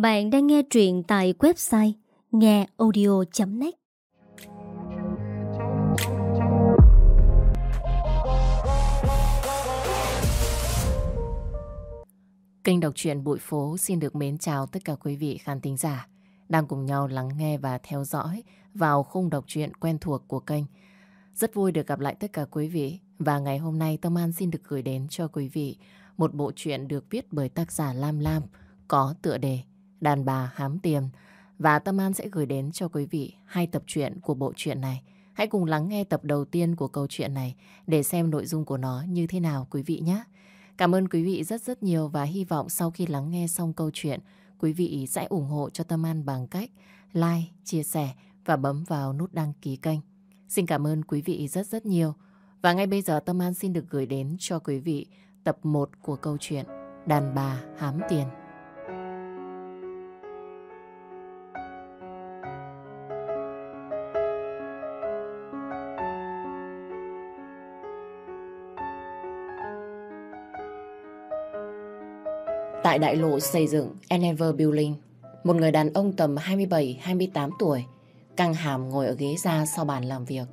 Bạn đang nghe truyện tại website ngheaudio.net Kênh đọc truyện Bụi Phố xin được mến chào tất cả quý vị khán thính giả đang cùng nhau lắng nghe và theo dõi vào khung đọc truyện quen thuộc của kênh. Rất vui được gặp lại tất cả quý vị và ngày hôm nay Tâm An xin được gửi đến cho quý vị một bộ truyện được viết bởi tác giả Lam Lam có tựa đề Đàn bà hám tiền và Tâm An sẽ gửi đến cho quý vị hai tập truyện của bộ truyện này. Hãy cùng lắng nghe tập đầu tiên của câu chuyện này để xem nội dung của nó như thế nào quý vị nhé. Cảm ơn quý vị rất rất nhiều và hy vọng sau khi lắng nghe xong câu chuyện, quý vị sẽ ủng hộ cho Tâm An bằng cách like, chia sẻ và bấm vào nút đăng ký kênh. Xin cảm ơn quý vị rất rất nhiều. Và ngay bây giờ Tâm An xin được gửi đến cho quý vị tập 1 của câu chuyện Đàn bà hám tiền. Tại đại lộ xây dựng Enever Building, một người đàn ông tầm 27-28 tuổi căng hàm ngồi ở ghế ra sau bàn làm việc.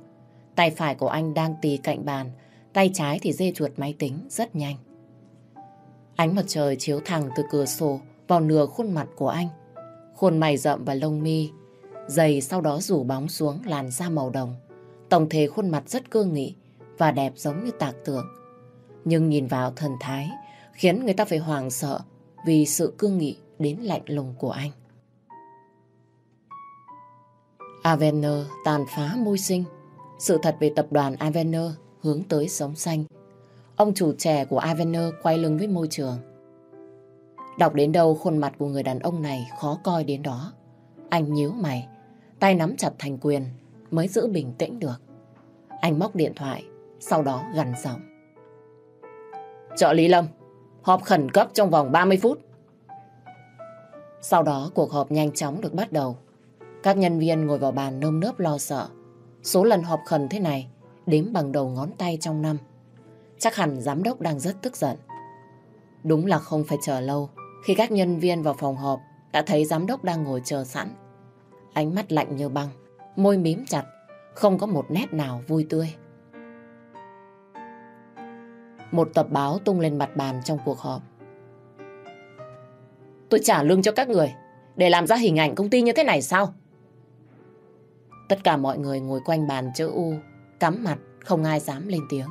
Tay phải của anh đang tì cạnh bàn, tay trái thì dê chuột máy tính rất nhanh. Ánh mặt trời chiếu thẳng từ cửa sổ vào nửa khuôn mặt của anh. Khuôn mày rậm và lông mi, dày sau đó rủ bóng xuống làn da màu đồng. Tổng thể khuôn mặt rất cương nghị và đẹp giống như tạc tượng. Nhưng nhìn vào thần thái khiến người ta phải hoàng sợ vì sự cương nghị đến lạnh lùng của anh. Avener tàn phá môi sinh. Sự thật về tập đoàn Avener hướng tới sống xanh. Ông chủ trẻ của Avener quay lưng với môi trường. Đọc đến đâu khuôn mặt của người đàn ông này khó coi đến đó. Anh nhíu mày, tay nắm chặt thành quyền mới giữ bình tĩnh được. Anh móc điện thoại, sau đó gằn giọng. Trợ lý Lâm, họp khẩn cấp trong vòng 30 phút. Sau đó cuộc họp nhanh chóng được bắt đầu. Các nhân viên ngồi vào bàn nơm nớp lo sợ. Số lần họp khẩn thế này đếm bằng đầu ngón tay trong năm. Chắc hẳn giám đốc đang rất tức giận. Đúng là không phải chờ lâu. Khi các nhân viên vào phòng họp đã thấy giám đốc đang ngồi chờ sẵn. Ánh mắt lạnh như băng, môi mím chặt, không có một nét nào vui tươi. Một tập báo tung lên mặt bàn trong cuộc họp. Tôi trả lương cho các người để làm ra hình ảnh công ty như thế này sao? Tất cả mọi người ngồi quanh bàn chữ U, cắm mặt, không ai dám lên tiếng.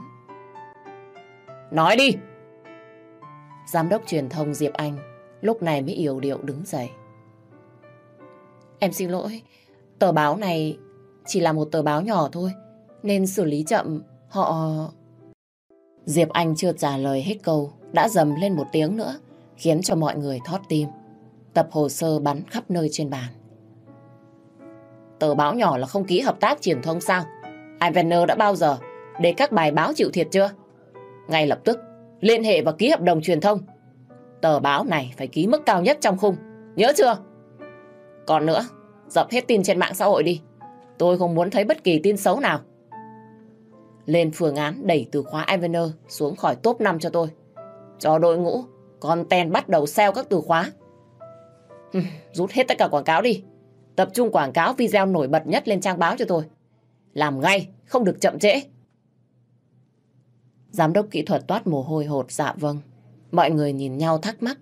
Nói đi! Giám đốc truyền thông Diệp Anh lúc này mới yếu điệu đứng dậy. Em xin lỗi, tờ báo này chỉ là một tờ báo nhỏ thôi, nên xử lý chậm, họ... Diệp Anh chưa trả lời hết câu, đã dầm lên một tiếng nữa, khiến cho mọi người thót tim. Tập hồ sơ bắn khắp nơi trên bàn. Tờ báo nhỏ là không ký hợp tác truyền thông sao? Ivener đã bao giờ để các bài báo chịu thiệt chưa? Ngay lập tức liên hệ và ký hợp đồng truyền thông. Tờ báo này phải ký mức cao nhất trong khung. Nhớ chưa? Còn nữa, dập hết tin trên mạng xã hội đi. Tôi không muốn thấy bất kỳ tin xấu nào. Lên phương án đẩy từ khóa Ivener xuống khỏi top 5 cho tôi. Cho đội ngũ content bắt đầu sell các từ khóa. Ừ, rút hết tất cả quảng cáo đi. Tập trung quảng cáo video nổi bật nhất lên trang báo cho tôi. Làm ngay, không được chậm trễ. Giám đốc kỹ thuật toát mồ hôi hột dạ vâng. Mọi người nhìn nhau thắc mắc.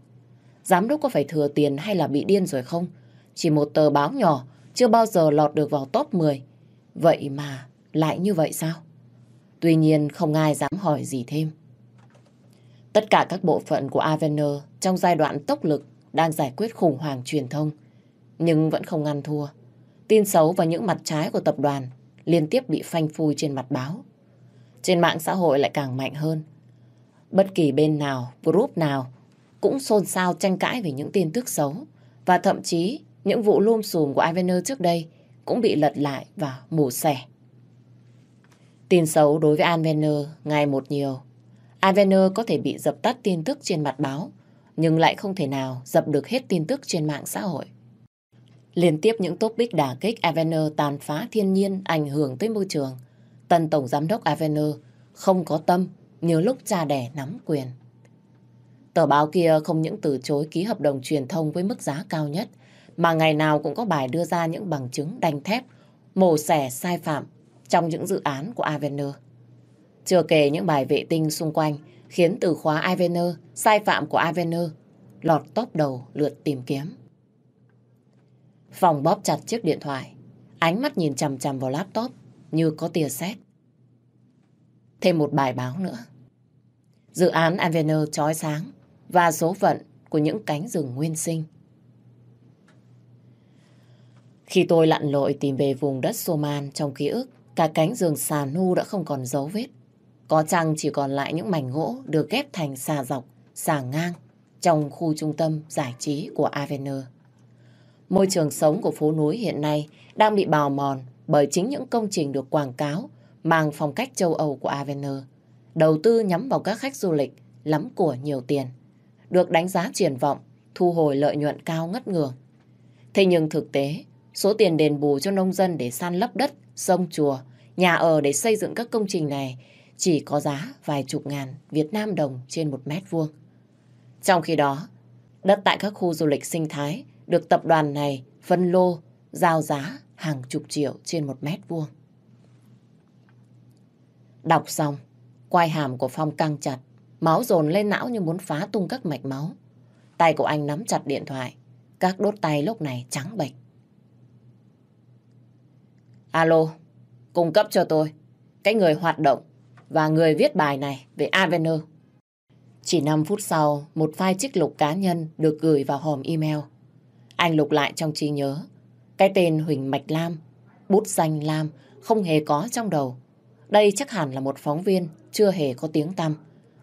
Giám đốc có phải thừa tiền hay là bị điên rồi không? Chỉ một tờ báo nhỏ, chưa bao giờ lọt được vào top 10. Vậy mà lại như vậy sao? Tuy nhiên không ai dám hỏi gì thêm. Tất cả các bộ phận của Avener trong giai đoạn tốc lực đang giải quyết khủng hoảng truyền thông, nhưng vẫn không ngăn thua. Tin xấu và những mặt trái của tập đoàn liên tiếp bị phanh phui trên mặt báo. Trên mạng xã hội lại càng mạnh hơn. Bất kỳ bên nào, group nào cũng xôn xao tranh cãi về những tin tức xấu và thậm chí những vụ lôm xùm của Avener trước đây cũng bị lật lại và mổ xẻ. Tin xấu đối với Avener ngày một nhiều. Avener có thể bị dập tắt tin tức trên mặt báo, nhưng lại không thể nào dập được hết tin tức trên mạng xã hội. Liên tiếp những topic đả kích Avener tàn phá thiên nhiên ảnh hưởng tới môi trường. Tân Tổng Giám đốc Avener không có tâm như lúc cha đẻ nắm quyền. Tờ báo kia không những từ chối ký hợp đồng truyền thông với mức giá cao nhất, mà ngày nào cũng có bài đưa ra những bằng chứng đanh thép, mổ xẻ sai phạm trong những dự án của Avener. Chưa kể những bài vệ tinh xung quanh khiến từ khóa Avener, sai phạm của Avener lọt top đầu lượt tìm kiếm. Phòng bóp chặt chiếc điện thoại, ánh mắt nhìn chằm chằm vào laptop như có tia sét. Thêm một bài báo nữa. Dự án Avener trói sáng và số phận của những cánh rừng nguyên sinh. Khi tôi lặn lội tìm về vùng đất Soman trong ký ức, cả cánh rừng xà nu đã không còn dấu vết. Có chăng chỉ còn lại những mảnh gỗ được ghép thành xà dọc, xà ngang trong khu trung tâm giải trí của Avener. Môi trường sống của phố núi hiện nay đang bị bào mòn bởi chính những công trình được quảng cáo mang phong cách châu Âu của Avener. Đầu tư nhắm vào các khách du lịch lắm của nhiều tiền. Được đánh giá triển vọng, thu hồi lợi nhuận cao ngất ngường. Thế nhưng thực tế, số tiền đền bù cho nông dân để san lấp đất, sông chùa, nhà ở để xây dựng các công trình này chỉ có giá vài chục ngàn Việt Nam đồng trên một mét vuông. Trong khi đó, đất tại các khu du lịch sinh thái được tập đoàn này phân lô, giao giá hàng chục triệu trên một mét vuông. Đọc xong, quai hàm của Phong căng chặt, máu dồn lên não như muốn phá tung các mạch máu. Tay của anh nắm chặt điện thoại, các đốt tay lúc này trắng bệch. Alo, cung cấp cho tôi cái người hoạt động và người viết bài này về Avener. Chỉ 5 phút sau, một file trích lục cá nhân được gửi vào hòm email. Anh lục lại trong trí nhớ. Cái tên Huỳnh Mạch Lam, bút danh Lam, không hề có trong đầu. Đây chắc hẳn là một phóng viên chưa hề có tiếng tăm.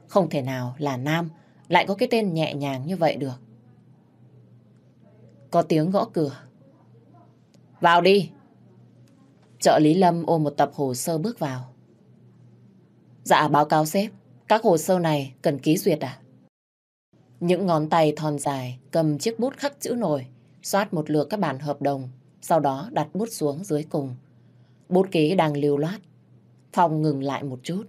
Không thể nào là Nam lại có cái tên nhẹ nhàng như vậy được. Có tiếng gõ cửa. Vào đi. Trợ lý Lâm ôm một tập hồ sơ bước vào. Dạ báo cáo sếp, các hồ sơ này cần ký duyệt à? Những ngón tay thon dài cầm chiếc bút khắc chữ nổi, xoát một lượt các bản hợp đồng, sau đó đặt bút xuống dưới cùng. Bút ký đang lưu loát. Phong ngừng lại một chút.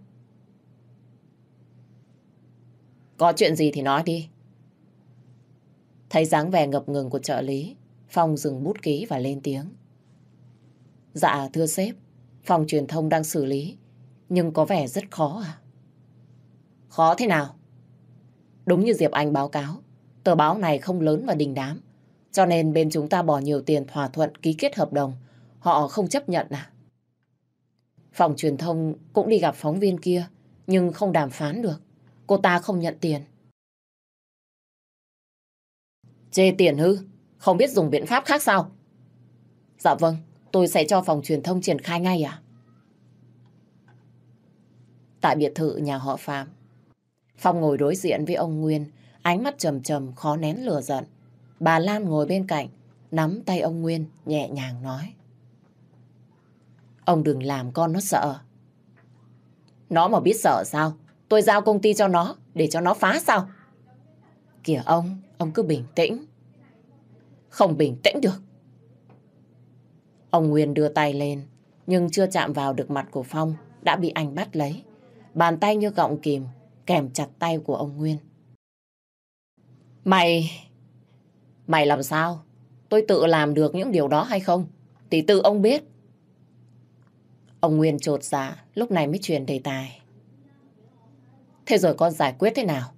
Có chuyện gì thì nói đi. Thấy dáng vẻ ngập ngừng của trợ lý, Phong dừng bút ký và lên tiếng. Dạ thưa sếp, phòng truyền thông đang xử lý, nhưng có vẻ rất khó à? Khó thế nào? Đúng như Diệp Anh báo cáo, tờ báo này không lớn và đình đám, cho nên bên chúng ta bỏ nhiều tiền thỏa thuận ký kết hợp đồng, họ không chấp nhận à? Phòng truyền thông cũng đi gặp phóng viên kia, nhưng không đàm phán được. Cô ta không nhận tiền. Chê tiền hư? Không biết dùng biện pháp khác sao? Dạ vâng, tôi sẽ cho phòng truyền thông triển khai ngay à? Tại biệt thự nhà họ Phạm, Phong ngồi đối diện với ông Nguyên, ánh mắt trầm trầm khó nén lửa giận. Bà Lan ngồi bên cạnh, nắm tay ông Nguyên, nhẹ nhàng nói. Ông đừng làm con nó sợ. Nó mà biết sợ sao? Tôi giao công ty cho nó, để cho nó phá sao? Kìa ông, ông cứ bình tĩnh. Không bình tĩnh được. Ông Nguyên đưa tay lên, nhưng chưa chạm vào được mặt của Phong, đã bị anh bắt lấy. Bàn tay như gọng kìm, kèm chặt tay của ông Nguyên. Mày... Mày làm sao? Tôi tự làm được những điều đó hay không? Thì tự ông biết. Ông Nguyên trột dạ, lúc này mới truyền đề tài. Thế rồi con giải quyết thế nào?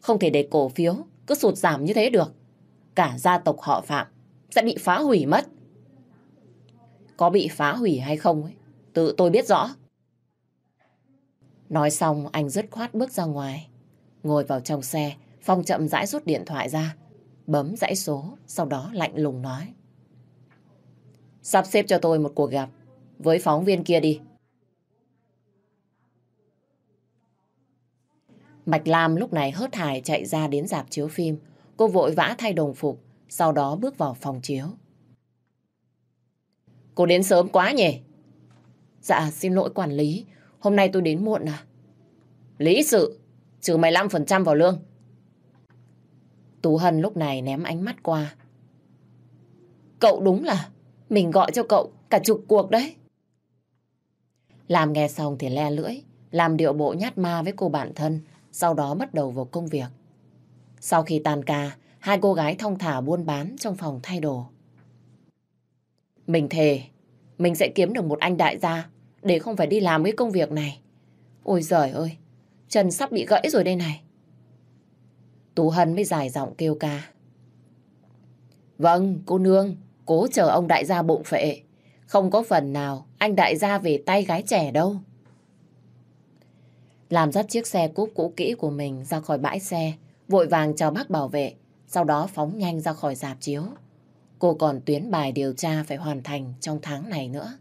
Không thể để cổ phiếu cứ sụt giảm như thế được. Cả gia tộc họ Phạm sẽ bị phá hủy mất. Có bị phá hủy hay không ấy, tự tôi biết rõ. Nói xong anh dứt khoát bước ra ngoài. Ngồi vào trong xe, Phong chậm rãi rút điện thoại ra, bấm dãy số, sau đó lạnh lùng nói. Sắp xếp cho tôi một cuộc gặp với phóng viên kia đi. Mạch Lam lúc này hớt hải chạy ra đến dạp chiếu phim. Cô vội vã thay đồng phục, sau đó bước vào phòng chiếu. Cô đến sớm quá nhỉ? Dạ, xin lỗi quản lý. Hôm nay tôi đến muộn à? Lý sự, trừ 15% vào lương. Tú Hân lúc này ném ánh mắt qua. Cậu đúng là mình gọi cho cậu cả chục cuộc đấy. Làm nghe xong thì le lưỡi, làm điệu bộ nhát ma với cô bạn thân, sau đó bắt đầu vào công việc. Sau khi tan ca, hai cô gái thong thả buôn bán trong phòng thay đồ. Mình thề, mình sẽ kiếm được một anh đại gia để không phải đi làm cái công việc này. Ôi giời ơi, chân sắp bị gãy rồi đây này. Tú Hân mới dài giọng kêu ca. Vâng, cô nương, cố chờ ông đại gia bụng phệ. Không có phần nào anh đại gia về tay gái trẻ đâu. Làm dắt chiếc xe cúp cũ kỹ của mình ra khỏi bãi xe, vội vàng chào bác bảo vệ, sau đó phóng nhanh ra khỏi dạp chiếu. Cô còn tuyến bài điều tra phải hoàn thành trong tháng này nữa.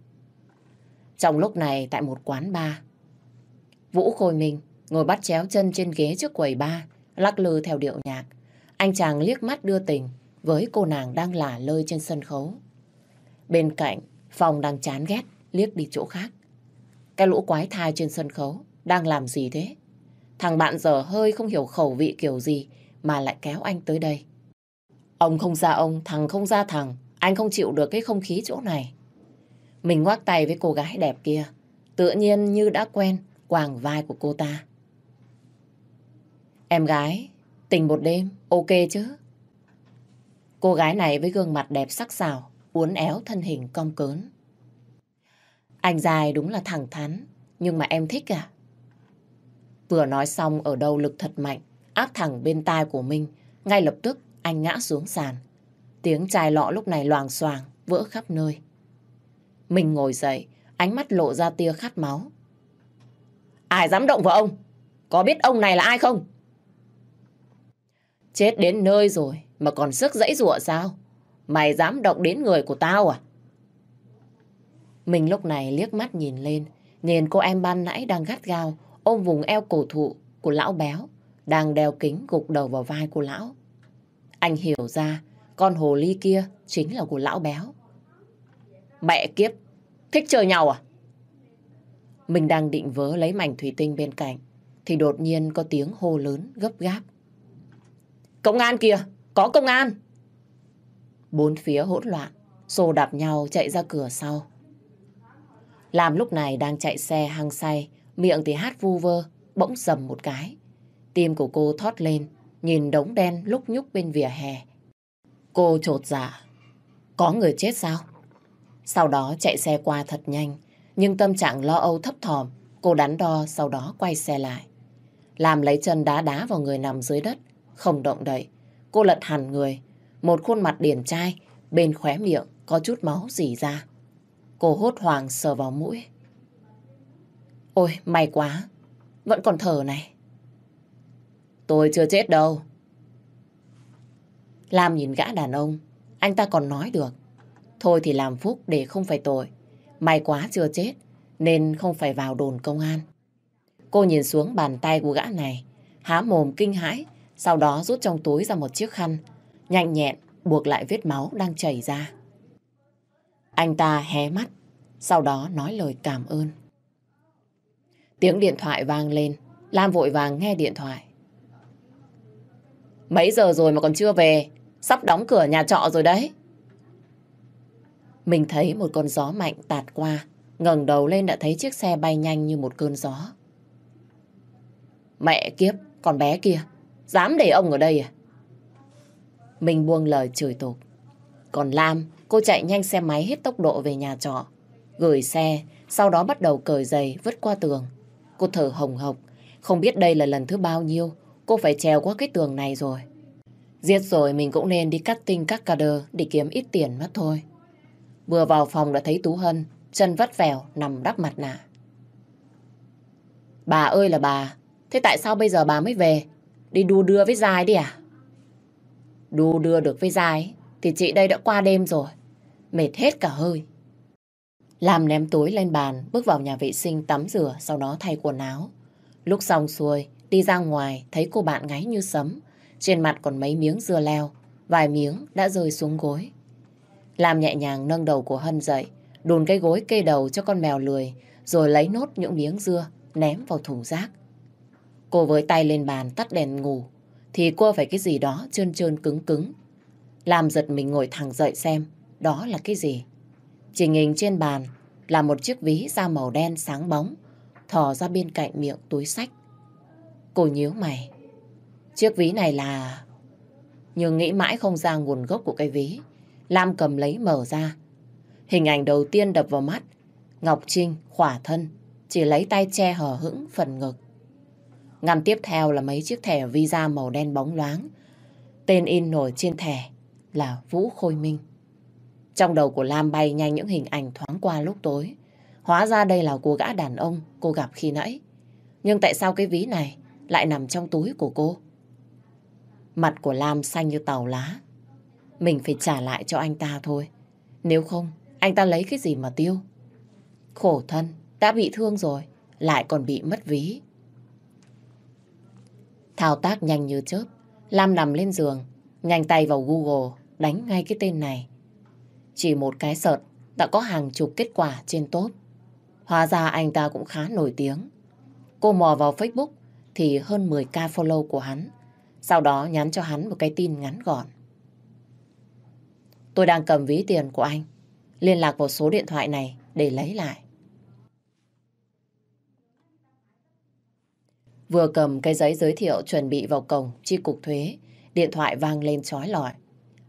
Trong lúc này tại một quán bar, Vũ Khôi Minh ngồi bắt chéo chân trên ghế trước quầy bar, lắc lư theo điệu nhạc. Anh chàng liếc mắt đưa tình với cô nàng đang lả lơi trên sân khấu. Bên cạnh, Phong đang chán ghét, liếc đi chỗ khác. Cái lũ quái thai trên sân khấu đang làm gì thế? Thằng bạn giờ hơi không hiểu khẩu vị kiểu gì mà lại kéo anh tới đây. Ông không ra ông, thằng không ra thằng. Anh không chịu được cái không khí chỗ này. Mình ngoác tay với cô gái đẹp kia. Tự nhiên như đã quen quàng vai của cô ta. Em gái, tình một đêm, ok chứ? Cô gái này với gương mặt đẹp sắc sảo, uốn éo thân hình cong cớn. Anh dài đúng là thẳng thắn, nhưng mà em thích à? Vừa nói xong ở đâu lực thật mạnh, áp thẳng bên tai của Minh. Ngay lập tức anh ngã xuống sàn. Tiếng chai lọ lúc này loàng xoàng, vỡ khắp nơi mình ngồi dậy, ánh mắt lộ ra tia khát máu. Ai dám động vào ông? Có biết ông này là ai không? Chết đến nơi rồi mà còn sức dãy rụa sao? Mày dám động đến người của tao à? Mình lúc này liếc mắt nhìn lên, nhìn cô em ban nãy đang gắt gao, ôm vùng eo cổ thụ của lão béo, đang đeo kính gục đầu vào vai của lão. Anh hiểu ra, con hồ ly kia chính là của lão béo. Mẹ kiếp, thích chơi nhau à? Mình đang định vớ lấy mảnh thủy tinh bên cạnh, thì đột nhiên có tiếng hô lớn gấp gáp. Công an kìa, có công an! Bốn phía hỗn loạn, xô đạp nhau chạy ra cửa sau. Làm lúc này đang chạy xe hăng say, miệng thì hát vu vơ, bỗng dầm một cái. Tim của cô thoát lên, nhìn đống đen lúc nhúc bên vỉa hè. Cô trột dạ. Có người chết sao? Sau đó chạy xe qua thật nhanh, nhưng tâm trạng lo âu thấp thỏm, cô đắn đo sau đó quay xe lại. Làm lấy chân đá đá vào người nằm dưới đất, không động đậy. Cô lật hẳn người, một khuôn mặt điển trai, bên khóe miệng có chút máu dì ra. Cô hốt hoảng sờ vào mũi. Ôi, may quá, vẫn còn thở này. Tôi chưa chết đâu. Lam nhìn gã đàn ông, anh ta còn nói được. Thôi thì làm phúc để không phải tội. May quá chưa chết, nên không phải vào đồn công an. Cô nhìn xuống bàn tay của gã này, há mồm kinh hãi, sau đó rút trong túi ra một chiếc khăn, nhanh nhẹn buộc lại vết máu đang chảy ra. Anh ta hé mắt, sau đó nói lời cảm ơn. Tiếng điện thoại vang lên, Lam vội vàng nghe điện thoại. Mấy giờ rồi mà còn chưa về, sắp đóng cửa nhà trọ rồi đấy. Mình thấy một con gió mạnh tạt qua, ngẩng đầu lên đã thấy chiếc xe bay nhanh như một cơn gió. Mẹ kiếp, con bé kia, dám để ông ở đây à? Mình buông lời chửi tục. Còn Lam, cô chạy nhanh xe máy hết tốc độ về nhà trọ. Gửi xe, sau đó bắt đầu cởi giày vứt qua tường. Cô thở hồng hộc, không biết đây là lần thứ bao nhiêu cô phải trèo qua cái tường này rồi. Giết rồi mình cũng nên đi cắt tinh các cà đơ để kiếm ít tiền mất thôi. Vừa vào phòng đã thấy Tú Hân, chân vắt vẻo, nằm đắp mặt nạ. Bà ơi là bà, thế tại sao bây giờ bà mới về? Đi đu đưa với dài đi à? Đu đưa được với dài thì chị đây đã qua đêm rồi. Mệt hết cả hơi. Làm ném túi lên bàn, bước vào nhà vệ sinh tắm rửa, sau đó thay quần áo. Lúc xong xuôi, đi ra ngoài, thấy cô bạn ngáy như sấm. Trên mặt còn mấy miếng dưa leo, vài miếng đã rơi xuống gối. Làm nhẹ nhàng nâng đầu của Hân dậy, đùn cái gối kê đầu cho con mèo lười, rồi lấy nốt những miếng dưa, ném vào thùng rác. Cô với tay lên bàn tắt đèn ngủ, thì cô phải cái gì đó trơn trơn cứng cứng. Làm giật mình ngồi thẳng dậy xem, đó là cái gì. Trình hình trên bàn là một chiếc ví da màu đen sáng bóng, thò ra bên cạnh miệng túi sách. Cô nhíu mày. Chiếc ví này là... Nhưng nghĩ mãi không ra nguồn gốc của cái ví. Lam cầm lấy mở ra. Hình ảnh đầu tiên đập vào mắt. Ngọc Trinh khỏa thân, chỉ lấy tay che hở hững phần ngực. Ngăn tiếp theo là mấy chiếc thẻ visa màu đen bóng loáng. Tên in nổi trên thẻ là Vũ Khôi Minh. Trong đầu của Lam bay nhanh những hình ảnh thoáng qua lúc tối. Hóa ra đây là cô gã đàn ông cô gặp khi nãy. Nhưng tại sao cái ví này lại nằm trong túi của cô? Mặt của Lam xanh như tàu lá. Mình phải trả lại cho anh ta thôi. Nếu không, anh ta lấy cái gì mà tiêu? Khổ thân, đã bị thương rồi, lại còn bị mất ví. Thao tác nhanh như chớp, Lam nằm lên giường, nhanh tay vào Google, đánh ngay cái tên này. Chỉ một cái sợt đã có hàng chục kết quả trên top. Hóa ra anh ta cũng khá nổi tiếng. Cô mò vào Facebook thì hơn 10k follow của hắn. Sau đó nhắn cho hắn một cái tin ngắn gọn. Tôi đang cầm ví tiền của anh. Liên lạc vào số điện thoại này để lấy lại. Vừa cầm cái giấy giới thiệu chuẩn bị vào cổng chi cục thuế, điện thoại vang lên chói lọi.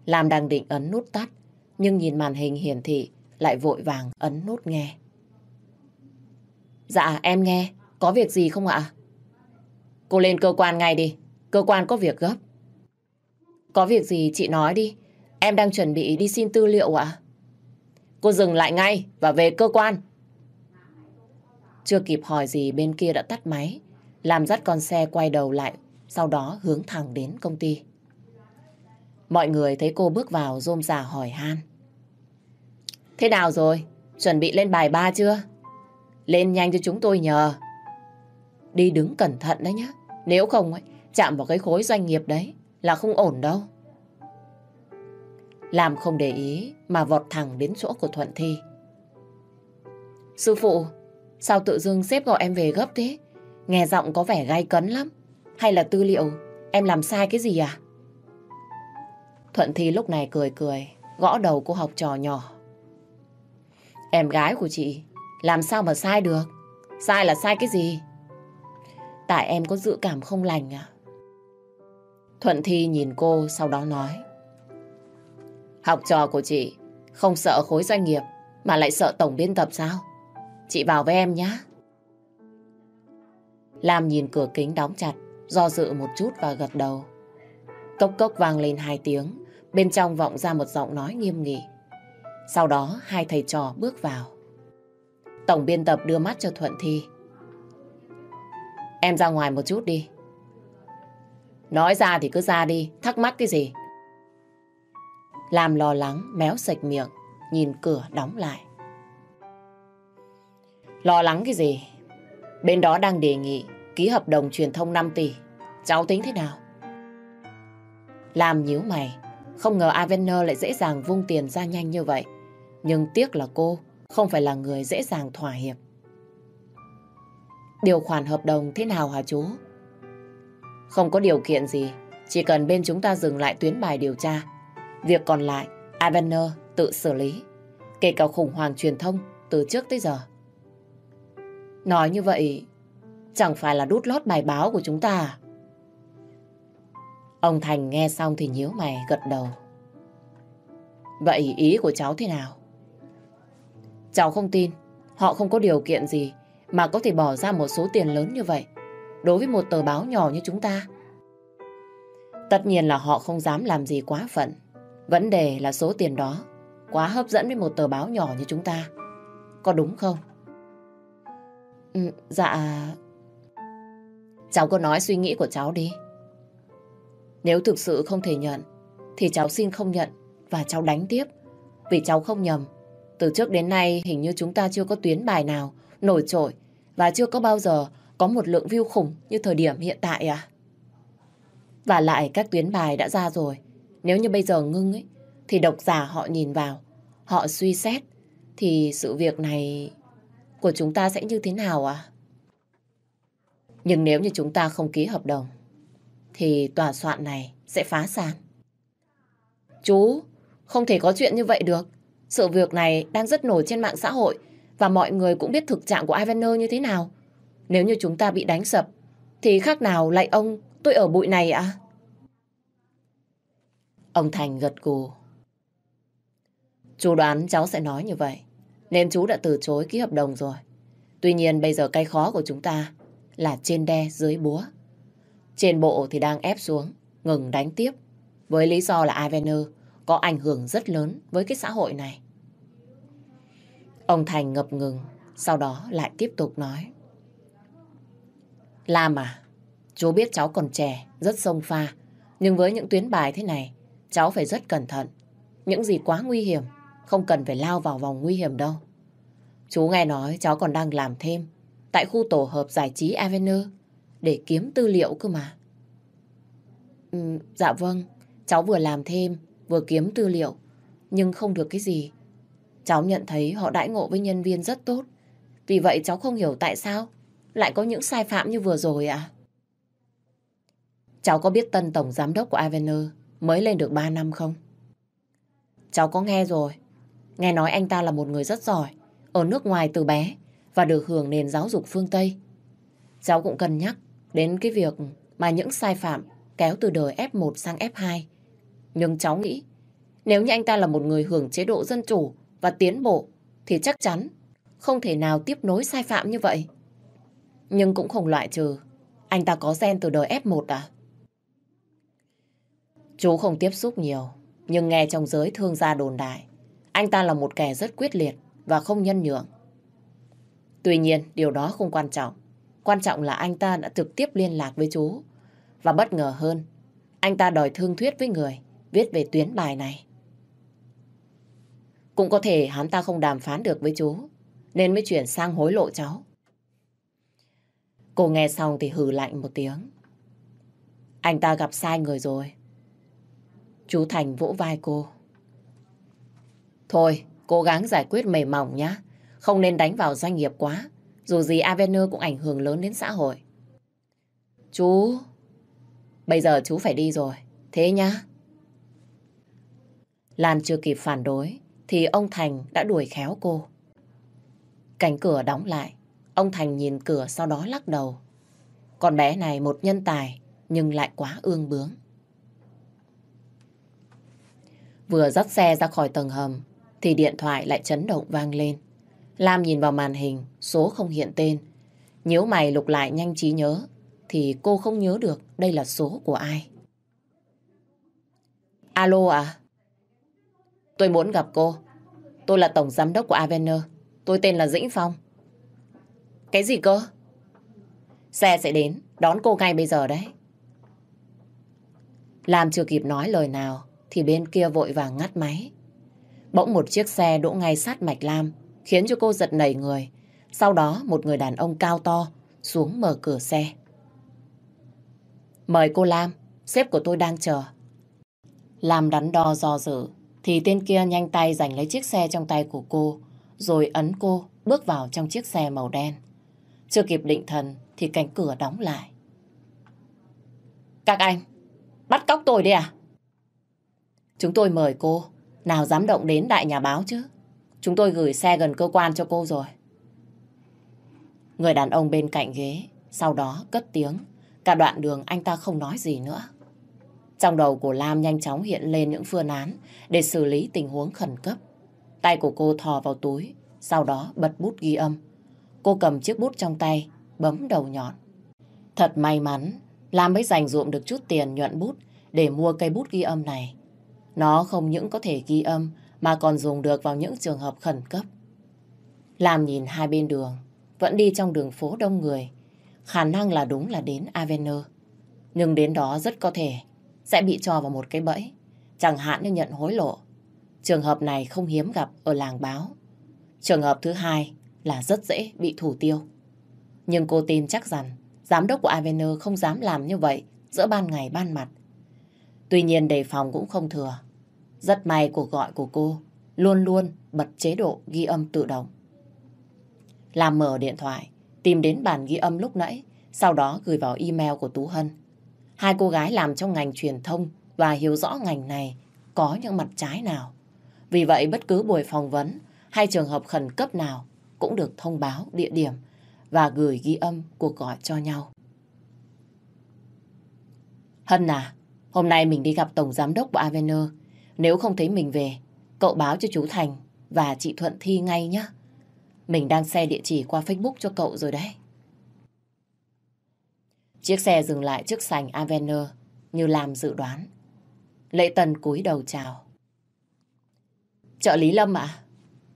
Làm đang định ấn nút tắt, nhưng nhìn màn hình hiển thị lại vội vàng ấn nút nghe. Dạ em nghe, có việc gì không ạ? Cô lên cơ quan ngay đi, cơ quan có việc gấp. Có việc gì chị nói đi, em đang chuẩn bị đi xin tư liệu ạ. Cô dừng lại ngay và về cơ quan. Chưa kịp hỏi gì bên kia đã tắt máy, làm dắt con xe quay đầu lại, sau đó hướng thẳng đến công ty. Mọi người thấy cô bước vào rôm rà hỏi han. Thế nào rồi? Chuẩn bị lên bài ba chưa? Lên nhanh cho chúng tôi nhờ. Đi đứng cẩn thận đấy nhá. Nếu không ấy, chạm vào cái khối doanh nghiệp đấy là không ổn đâu. Làm không để ý mà vọt thẳng đến chỗ của Thuận Thi. Sư phụ, sao tự dưng xếp gọi em về gấp thế? Nghe giọng có vẻ gai cấn lắm. Hay là tư liệu em làm sai cái gì à? Thuận Thi lúc này cười cười, gõ đầu cô học trò nhỏ. Em gái của chị, làm sao mà sai được? Sai là sai cái gì? Tại em có dự cảm không lành à? Thuận Thi nhìn cô sau đó nói. Học trò của chị không sợ khối doanh nghiệp mà lại sợ tổng biên tập sao? Chị vào với em nhé. Lam nhìn cửa kính đóng chặt, do dự một chút và gật đầu. Cốc cốc vang lên hai tiếng, bên trong vọng ra một giọng nói nghiêm nghị. Sau đó hai thầy trò bước vào. Tổng biên tập đưa mắt cho Thuận Thi. Em ra ngoài một chút đi. Nói ra thì cứ ra đi, thắc mắc cái gì? Làm lo lắng, méo sạch miệng, nhìn cửa đóng lại. Lo lắng cái gì? Bên đó đang đề nghị ký hợp đồng truyền thông 5 tỷ. Cháu tính thế nào? Làm nhíu mày, không ngờ Avener lại dễ dàng vung tiền ra nhanh như vậy. Nhưng tiếc là cô không phải là người dễ dàng thỏa hiệp. Điều khoản hợp đồng thế nào hả chú? Không có điều kiện gì, chỉ cần bên chúng ta dừng lại tuyến bài điều tra. Việc còn lại, Avener tự xử lý, kể cả khủng hoảng truyền thông từ trước tới giờ. Nói như vậy, chẳng phải là đút lót bài báo của chúng ta à? Ông Thành nghe xong thì nhíu mày gật đầu. Vậy ý của cháu thế nào? Cháu không tin, họ không có điều kiện gì mà có thể bỏ ra một số tiền lớn như vậy đối với một tờ báo nhỏ như chúng ta. Tất nhiên là họ không dám làm gì quá phận. Vấn đề là số tiền đó quá hấp dẫn với một tờ báo nhỏ như chúng ta. Có đúng không? Ừ, dạ... Cháu có nói suy nghĩ của cháu đi. Nếu thực sự không thể nhận, thì cháu xin không nhận và cháu đánh tiếp. Vì cháu không nhầm, từ trước đến nay hình như chúng ta chưa có tuyến bài nào nổi trội và chưa có bao giờ có một lượng view khủng như thời điểm hiện tại à? Và lại các tuyến bài đã ra rồi. Nếu như bây giờ ngưng ấy, thì độc giả họ nhìn vào, họ suy xét, thì sự việc này của chúng ta sẽ như thế nào à? Nhưng nếu như chúng ta không ký hợp đồng, thì tòa soạn này sẽ phá sản. Chú, không thể có chuyện như vậy được. Sự việc này đang rất nổi trên mạng xã hội và mọi người cũng biết thực trạng của Ivaner như thế nào. Nếu như chúng ta bị đánh sập, thì khác nào lại ông tôi ở bụi này ạ? Ông Thành gật gù. Chú đoán cháu sẽ nói như vậy, nên chú đã từ chối ký hợp đồng rồi. Tuy nhiên bây giờ cái khó của chúng ta là trên đe dưới búa. Trên bộ thì đang ép xuống, ngừng đánh tiếp, với lý do là Ivener có ảnh hưởng rất lớn với cái xã hội này. Ông Thành ngập ngừng, sau đó lại tiếp tục nói. Lam à, chú biết cháu còn trẻ, rất sông pha, nhưng với những tuyến bài thế này, cháu phải rất cẩn thận. Những gì quá nguy hiểm, không cần phải lao vào vòng nguy hiểm đâu. Chú nghe nói cháu còn đang làm thêm tại khu tổ hợp giải trí Avenue để kiếm tư liệu cơ mà. Ừ, dạ vâng, cháu vừa làm thêm, vừa kiếm tư liệu, nhưng không được cái gì. Cháu nhận thấy họ đãi ngộ với nhân viên rất tốt. Vì vậy cháu không hiểu tại sao lại có những sai phạm như vừa rồi ạ. À? Cháu có biết tân tổng giám đốc của Avener mới lên được 3 năm không? Cháu có nghe rồi. Nghe nói anh ta là một người rất giỏi, ở nước ngoài từ bé và được hưởng nền giáo dục phương Tây. Cháu cũng cân nhắc đến cái việc mà những sai phạm kéo từ đời F1 sang F2. Nhưng cháu nghĩ, nếu như anh ta là một người hưởng chế độ dân chủ và tiến bộ, thì chắc chắn không thể nào tiếp nối sai phạm như vậy. Nhưng cũng không loại trừ, anh ta có gen từ đời F1 à? Chú không tiếp xúc nhiều, nhưng nghe trong giới thương gia đồn đại, anh ta là một kẻ rất quyết liệt và không nhân nhượng. Tuy nhiên, điều đó không quan trọng. Quan trọng là anh ta đã trực tiếp liên lạc với chú. Và bất ngờ hơn, anh ta đòi thương thuyết với người viết về tuyến bài này. Cũng có thể hắn ta không đàm phán được với chú, nên mới chuyển sang hối lộ cháu. Cô nghe xong thì hừ lạnh một tiếng. Anh ta gặp sai người rồi. Chú Thành vỗ vai cô. Thôi, cố gắng giải quyết mềm mỏng nhá. Không nên đánh vào doanh nghiệp quá. Dù gì Avener cũng ảnh hưởng lớn đến xã hội. Chú... Bây giờ chú phải đi rồi. Thế nhá. Lan chưa kịp phản đối thì ông Thành đã đuổi khéo cô. Cánh cửa đóng lại. Ông Thành nhìn cửa sau đó lắc đầu. Con bé này một nhân tài nhưng lại quá ương bướng. Vừa dắt xe ra khỏi tầng hầm thì điện thoại lại chấn động vang lên. Lam nhìn vào màn hình, số không hiện tên. Nhớ mày lục lại nhanh trí nhớ thì cô không nhớ được đây là số của ai. Alo à? Tôi muốn gặp cô. Tôi là tổng giám đốc của Avener. Tôi tên là Dĩnh Phong. Cái gì cơ? Xe sẽ đến, đón cô ngay bây giờ đấy. Lam chưa kịp nói lời nào thì bên kia vội vàng ngắt máy. Bỗng một chiếc xe đỗ ngay sát mạch Lam, khiến cho cô giật nảy người. Sau đó một người đàn ông cao to xuống mở cửa xe. Mời cô Lam, sếp của tôi đang chờ. Lam đắn đo do dự, thì tên kia nhanh tay giành lấy chiếc xe trong tay của cô, rồi ấn cô bước vào trong chiếc xe màu đen. Chưa kịp định thần thì cánh cửa đóng lại. Các anh, bắt cóc tôi đi à? Chúng tôi mời cô, nào dám động đến đại nhà báo chứ? Chúng tôi gửi xe gần cơ quan cho cô rồi. Người đàn ông bên cạnh ghế, sau đó cất tiếng. Cả đoạn đường anh ta không nói gì nữa. Trong đầu của Lam nhanh chóng hiện lên những phương án để xử lý tình huống khẩn cấp. Tay của cô thò vào túi, sau đó bật bút ghi âm. Cô cầm chiếc bút trong tay, bấm đầu nhọn. Thật may mắn, Lam mới dành dụm được chút tiền nhuận bút để mua cây bút ghi âm này. Nó không những có thể ghi âm mà còn dùng được vào những trường hợp khẩn cấp. Làm nhìn hai bên đường, vẫn đi trong đường phố đông người. Khả năng là đúng là đến Avener. Nhưng đến đó rất có thể sẽ bị cho vào một cái bẫy, chẳng hạn như nhận hối lộ. Trường hợp này không hiếm gặp ở làng báo. Trường hợp thứ hai là rất dễ bị thủ tiêu. Nhưng cô tin chắc rằng giám đốc của Avener không dám làm như vậy giữa ban ngày ban mặt. Tuy nhiên đề phòng cũng không thừa. Rất may cuộc gọi của cô luôn luôn bật chế độ ghi âm tự động. Làm mở điện thoại, tìm đến bản ghi âm lúc nãy, sau đó gửi vào email của Tú Hân. Hai cô gái làm trong ngành truyền thông và hiểu rõ ngành này có những mặt trái nào. Vì vậy bất cứ buổi phỏng vấn hay trường hợp khẩn cấp nào cũng được thông báo địa điểm và gửi ghi âm cuộc gọi cho nhau. Hân à, Hôm nay mình đi gặp Tổng Giám đốc của Avener. Nếu không thấy mình về, cậu báo cho chú Thành và chị Thuận Thi ngay nhé. Mình đang xe địa chỉ qua Facebook cho cậu rồi đấy. Chiếc xe dừng lại trước sảnh Avener như làm dự đoán. Lệ Tần cúi đầu chào. Trợ lý Lâm ạ? À?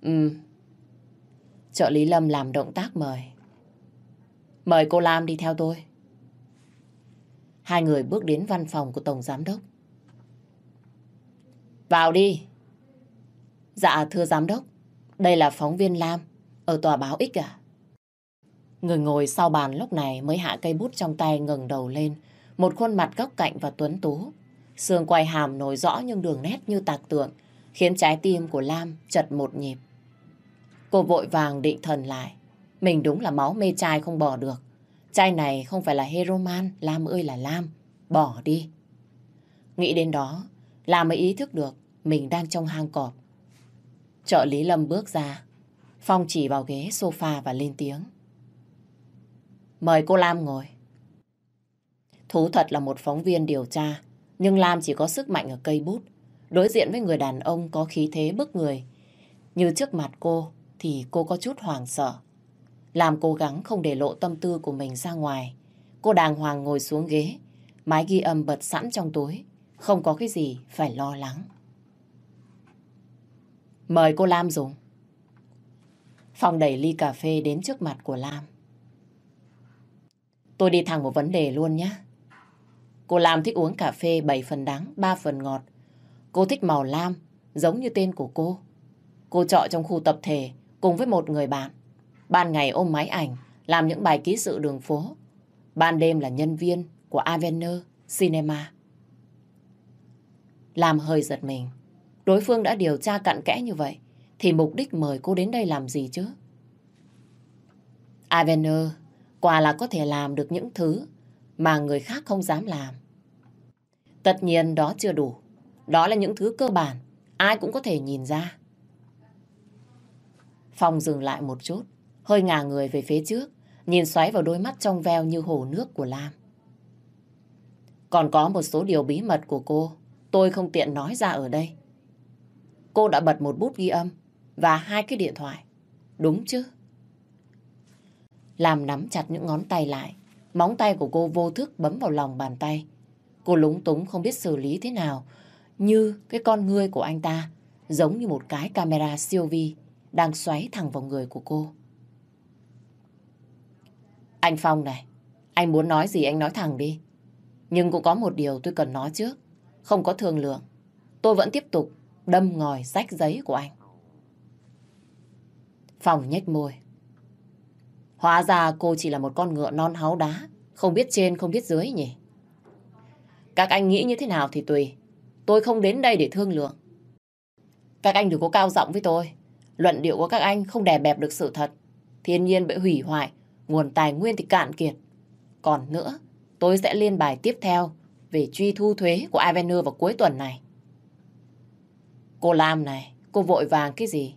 Ừ. Trợ lý Lâm làm động tác mời. Mời cô Lam đi theo tôi. Hai người bước đến văn phòng của Tổng Giám Đốc. Vào đi. Dạ thưa Giám Đốc, đây là phóng viên Lam, ở tòa báo X à? Người ngồi sau bàn lúc này mới hạ cây bút trong tay ngừng đầu lên, một khuôn mặt góc cạnh và tuấn tú. Xương quay hàm nổi rõ nhưng đường nét như tạc tượng, khiến trái tim của Lam chật một nhịp. Cô vội vàng định thần lại. Mình đúng là máu mê trai không bỏ được. Trai này không phải là hero man, Lam ơi là Lam. Bỏ đi. Nghĩ đến đó, Lam mới ý thức được mình đang trong hang cọp. Trợ lý Lâm bước ra. Phong chỉ vào ghế sofa và lên tiếng. Mời cô Lam ngồi. Thú thật là một phóng viên điều tra, nhưng Lam chỉ có sức mạnh ở cây bút. Đối diện với người đàn ông có khí thế bức người. Như trước mặt cô thì cô có chút hoảng sợ. Lam cố gắng không để lộ tâm tư của mình ra ngoài. Cô đàng hoàng ngồi xuống ghế, máy ghi âm bật sẵn trong túi. Không có cái gì phải lo lắng. Mời cô Lam dùng. Phong đẩy ly cà phê đến trước mặt của Lam. Tôi đi thẳng một vấn đề luôn nhé. Cô Lam thích uống cà phê 7 phần đắng, 3 phần ngọt. Cô thích màu lam, giống như tên của cô. Cô trọ trong khu tập thể cùng với một người bạn. Ban ngày ôm máy ảnh, làm những bài ký sự đường phố. Ban đêm là nhân viên của Avener Cinema. Lam hơi giật mình. Đối phương đã điều tra cặn kẽ như vậy, thì mục đích mời cô đến đây làm gì chứ? Avener quả là có thể làm được những thứ mà người khác không dám làm. Tất nhiên đó chưa đủ. Đó là những thứ cơ bản, ai cũng có thể nhìn ra. Phong dừng lại một chút, hơi ngả người về phía trước, nhìn xoáy vào đôi mắt trong veo như hồ nước của Lam. Còn có một số điều bí mật của cô, tôi không tiện nói ra ở đây. Cô đã bật một bút ghi âm và hai cái điện thoại. Đúng chứ? Làm nắm chặt những ngón tay lại, móng tay của cô vô thức bấm vào lòng bàn tay. Cô lúng túng không biết xử lý thế nào, như cái con ngươi của anh ta, giống như một cái camera siêu vi đang xoáy thẳng vào người của cô. Anh Phong này, anh muốn nói gì anh nói thẳng đi. Nhưng cũng có một điều tôi cần nói trước. Không có thương lượng. Tôi vẫn tiếp tục đâm ngòi rách giấy của anh. Phòng nhếch môi. Hóa ra cô chỉ là một con ngựa non háu đá, không biết trên không biết dưới nhỉ. Các anh nghĩ như thế nào thì tùy. Tôi không đến đây để thương lượng. Các anh đừng có cao giọng với tôi. Luận điệu của các anh không đè bẹp được sự thật. Thiên nhiên bị hủy hoại, nguồn tài nguyên thì cạn kiệt. Còn nữa, tôi sẽ liên bài tiếp theo về truy thu thuế của Avener vào cuối tuần này. Cô Lam này, cô vội vàng cái gì?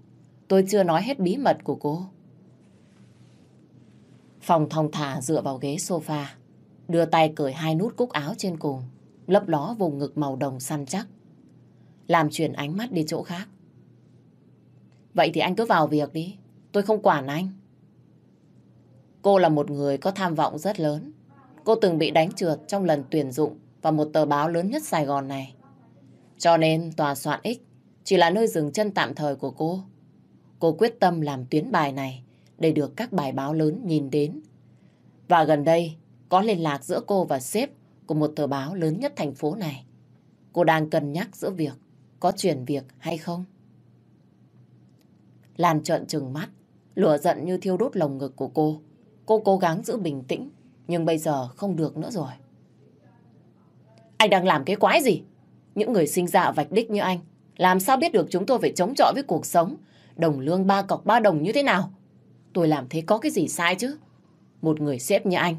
Tôi chưa nói hết bí mật của cô. Phòng thong thả dựa vào ghế sofa, đưa tay cởi hai nút cúc áo trên cùng, lấp ló vùng ngực màu đồng săn chắc. Làm chuyển ánh mắt đi chỗ khác. Vậy thì anh cứ vào việc đi, tôi không quản anh. Cô là một người có tham vọng rất lớn. Cô từng bị đánh trượt trong lần tuyển dụng vào một tờ báo lớn nhất Sài Gòn này. Cho nên tòa soạn X chỉ là nơi dừng chân tạm thời của cô. Cô quyết tâm làm tuyến bài này để được các bài báo lớn nhìn đến. Và gần đây, có liên lạc giữa cô và sếp của một tờ báo lớn nhất thành phố này. Cô đang cân nhắc giữa việc có chuyển việc hay không. Lan trợn trừng mắt, lửa giận như thiêu đốt lồng ngực của cô. Cô cố gắng giữ bình tĩnh, nhưng bây giờ không được nữa rồi. Anh đang làm cái quái gì? Những người sinh ra vạch đích như anh, làm sao biết được chúng tôi phải chống chọi với cuộc sống, đồng lương ba cọc ba đồng như thế nào? Tôi làm thế có cái gì sai chứ? Một người sếp như anh,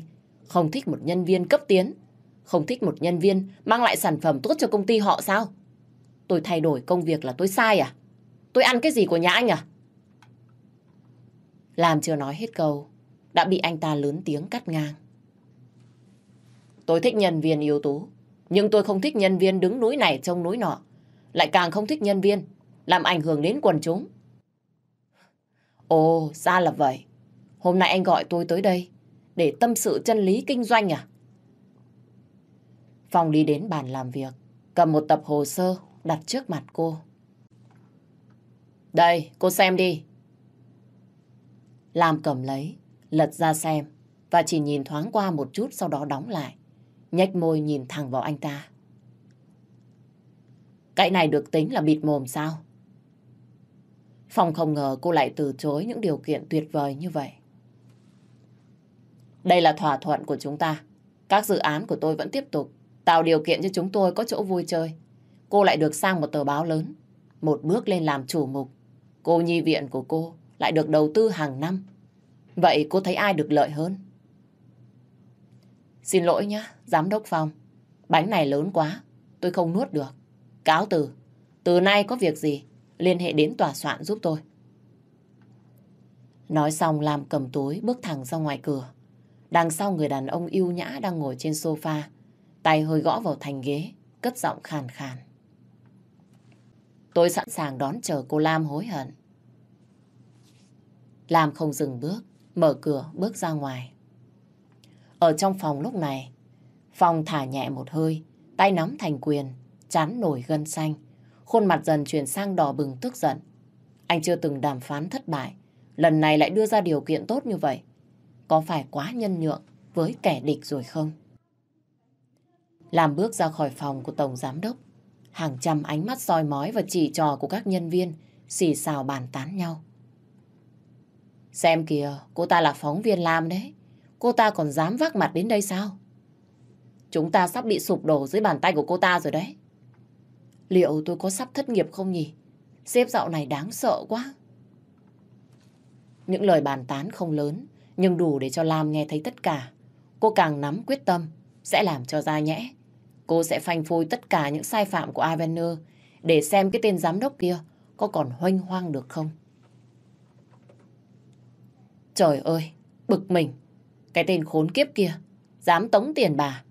không thích một nhân viên cấp tiến, không thích một nhân viên mang lại sản phẩm tốt cho công ty họ sao? Tôi thay đổi công việc là tôi sai à? Tôi ăn cái gì của nhà anh à? Làm chưa nói hết câu, đã bị anh ta lớn tiếng cắt ngang. Tôi thích nhân viên yếu tố, Nhưng tôi không thích nhân viên đứng núi này trông núi nọ. Lại càng không thích nhân viên làm ảnh hưởng đến quần chúng. Ồ, ra là vậy. Hôm nay anh gọi tôi tới đây để tâm sự chân lý kinh doanh à? Phong đi đến bàn làm việc, cầm một tập hồ sơ đặt trước mặt cô. Đây, cô xem đi. Lam cầm lấy, lật ra xem và chỉ nhìn thoáng qua một chút sau đó đóng lại. Nhách môi nhìn thẳng vào anh ta. Cái này được tính là bịt mồm sao? Phong không ngờ cô lại từ chối những điều kiện tuyệt vời như vậy. Đây là thỏa thuận của chúng ta. Các dự án của tôi vẫn tiếp tục tạo điều kiện cho chúng tôi có chỗ vui chơi. Cô lại được sang một tờ báo lớn, một bước lên làm chủ mục. Cô nhi viện của cô lại được đầu tư hàng năm. Vậy cô thấy ai được lợi hơn? Xin lỗi nhé, Giám đốc Phong. Bánh này lớn quá, tôi không nuốt được. Cáo từ, từ nay có việc gì, liên hệ đến tòa soạn giúp tôi. Nói xong làm cầm túi bước thẳng ra ngoài cửa. Đằng sau người đàn ông yêu nhã đang ngồi trên sofa, tay hơi gõ vào thành ghế, cất giọng khàn khàn. Tôi sẵn sàng đón chờ cô Lam hối hận. Lam không dừng bước, mở cửa bước ra ngoài. Ở trong phòng lúc này, Phong thả nhẹ một hơi, tay nắm thành quyền, chán nổi gân xanh. Khuôn mặt dần chuyển sang đỏ bừng tức giận. Anh chưa từng đàm phán thất bại, lần này lại đưa ra điều kiện tốt như vậy. Có phải quá nhân nhượng với kẻ địch rồi không? Làm bước ra khỏi phòng của Tổng Giám Đốc, hàng trăm ánh mắt soi mói và chỉ trò của các nhân viên xì xào bàn tán nhau. Xem kìa, cô ta là phóng viên Lam đấy. Cô ta còn dám vác mặt đến đây sao? Chúng ta sắp bị sụp đổ dưới bàn tay của cô ta rồi đấy. Liệu tôi có sắp thất nghiệp không nhỉ? Sếp dạo này đáng sợ quá. Những lời bàn tán không lớn, nhưng đủ để cho Lam nghe thấy tất cả. Cô càng nắm quyết tâm, sẽ làm cho ra nhẽ. Cô sẽ phanh phui tất cả những sai phạm của Avener để xem cái tên giám đốc kia có còn hoanh hoang được không. Trời ơi, bực mình. Cái tên khốn kiếp kia, dám tống tiền bà.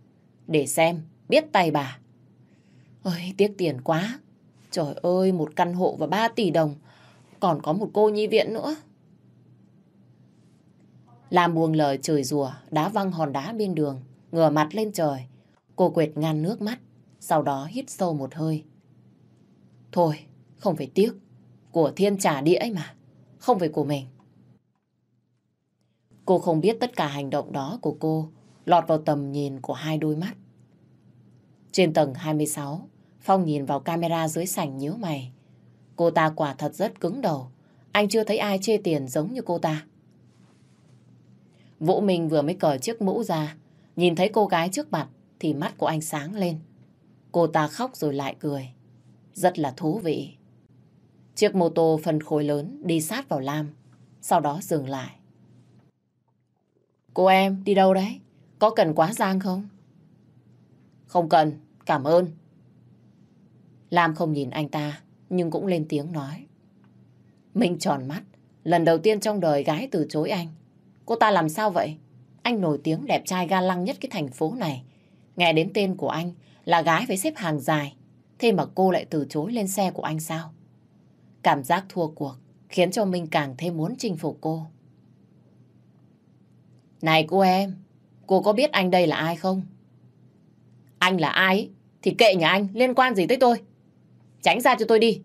Để xem, biết tay bà. Ôi, tiếc tiền quá. Trời ơi, một căn hộ và 3 tỷ đồng. Còn có một cô nhi viện nữa. Làm buông lời trời rùa, đá văng hòn đá bên đường, ngửa mặt lên trời. Cô quệt ngăn nước mắt, sau đó hít sâu một hơi. Thôi, không phải tiếc. Của thiên trả đĩa ấy mà, không phải của mình. Cô không biết tất cả hành động đó của cô lọt vào tầm nhìn của hai đôi mắt. Trên tầng 26, Phong nhìn vào camera dưới sảnh nhíu mày. Cô ta quả thật rất cứng đầu. Anh chưa thấy ai chê tiền giống như cô ta. Vũ Minh vừa mới cởi chiếc mũ ra. Nhìn thấy cô gái trước mặt thì mắt của anh sáng lên. Cô ta khóc rồi lại cười. Rất là thú vị. Chiếc mô tô phân khối lớn đi sát vào Lam. Sau đó dừng lại. Cô em, đi đâu đấy? Có cần quá giang không? Không cần, cảm ơn. Lam không nhìn anh ta, nhưng cũng lên tiếng nói. Minh tròn mắt, lần đầu tiên trong đời gái từ chối anh. Cô ta làm sao vậy? Anh nổi tiếng đẹp trai ga lăng nhất cái thành phố này. Nghe đến tên của anh là gái phải xếp hàng dài. Thế mà cô lại từ chối lên xe của anh sao? Cảm giác thua cuộc khiến cho Minh càng thêm muốn chinh phục cô. Này cô em, cô có biết anh đây là ai không? Anh là ai thì kệ nhà anh, liên quan gì tới tôi? Tránh ra cho tôi đi.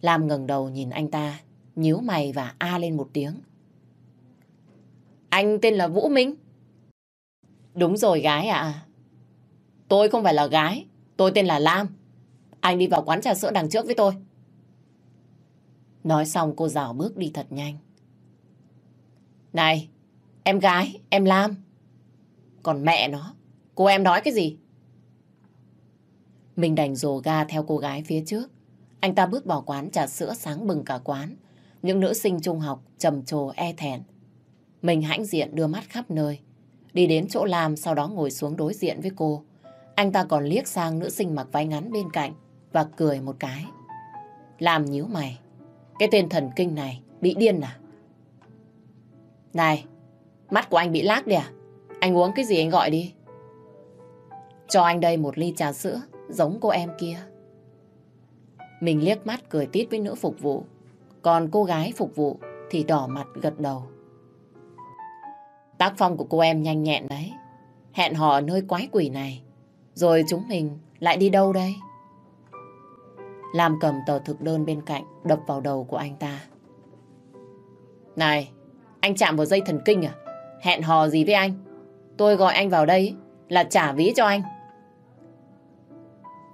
Lam ngẩng đầu nhìn anh ta, nhíu mày và a lên một tiếng. Anh tên là Vũ Minh. Đúng rồi gái ạ. Tôi không phải là gái, tôi tên là Lam. Anh đi vào quán trà sữa đằng trước với tôi. Nói xong cô rào bước đi thật nhanh. Này, em gái, em Lam. Còn mẹ nó, cô em nói cái gì? Mình đành rồ ga theo cô gái phía trước. Anh ta bước vào quán trà sữa sáng bừng cả quán. Những nữ sinh trung học trầm trồ e thẹn. Mình hãnh diện đưa mắt khắp nơi. Đi đến chỗ làm sau đó ngồi xuống đối diện với cô. Anh ta còn liếc sang nữ sinh mặc váy ngắn bên cạnh và cười một cái. làm nhíu mày. Cái tên thần kinh này bị điên à? Này, mắt của anh bị lác đi à? Anh uống cái gì anh gọi đi. Cho anh đây một ly trà sữa, giống cô em kia. Mình liếc mắt cười tít với nữ phục vụ. Còn cô gái phục vụ thì đỏ mặt gật đầu. Tác phong của cô em nhanh nhẹn đấy. Hẹn hò nơi quái quỷ này. Rồi chúng mình lại đi đâu đây? Lam cầm tờ thực đơn bên cạnh đập vào đầu của anh ta. Này, anh chạm vào dây thần kinh à? Hẹn hò gì với anh? Tôi gọi anh vào đây là trả ví cho anh.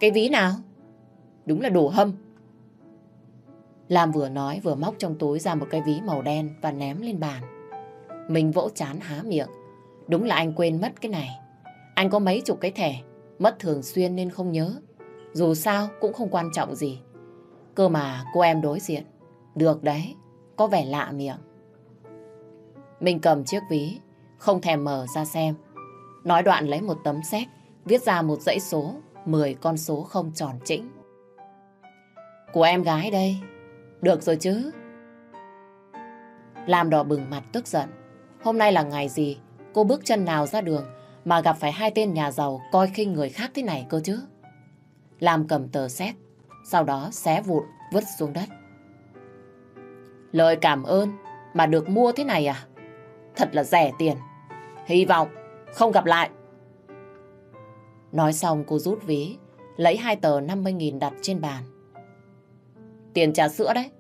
Cái ví nào? Đúng là đồ hâm. Lam vừa nói vừa móc trong túi ra một cái ví màu đen và ném lên bàn. Mình vỗ chán há miệng. Đúng là anh quên mất cái này. Anh có mấy chục cái thẻ, mất thường xuyên nên không nhớ. Dù sao cũng không quan trọng gì. Cơ mà cô em đối diện. Được đấy, có vẻ lạ miệng. Mình cầm chiếc ví, không thèm mở ra xem. Nói đoạn lấy một tấm xét, viết ra một dãy số, 10 con số không tròn chỉnh. Của em gái đây, được rồi chứ? Làm đỏ bừng mặt tức giận. Hôm nay là ngày gì? Cô bước chân nào ra đường mà gặp phải hai tên nhà giàu coi khinh người khác thế này cơ chứ? Làm cầm tờ xét, sau đó xé vụt vứt xuống đất. Lời cảm ơn mà được mua thế này à? Thật là rẻ tiền. Hy vọng không gặp lại. Nói xong cô rút ví, lấy hai tờ 50.000 đặt trên bàn. Tiền trà sữa đấy.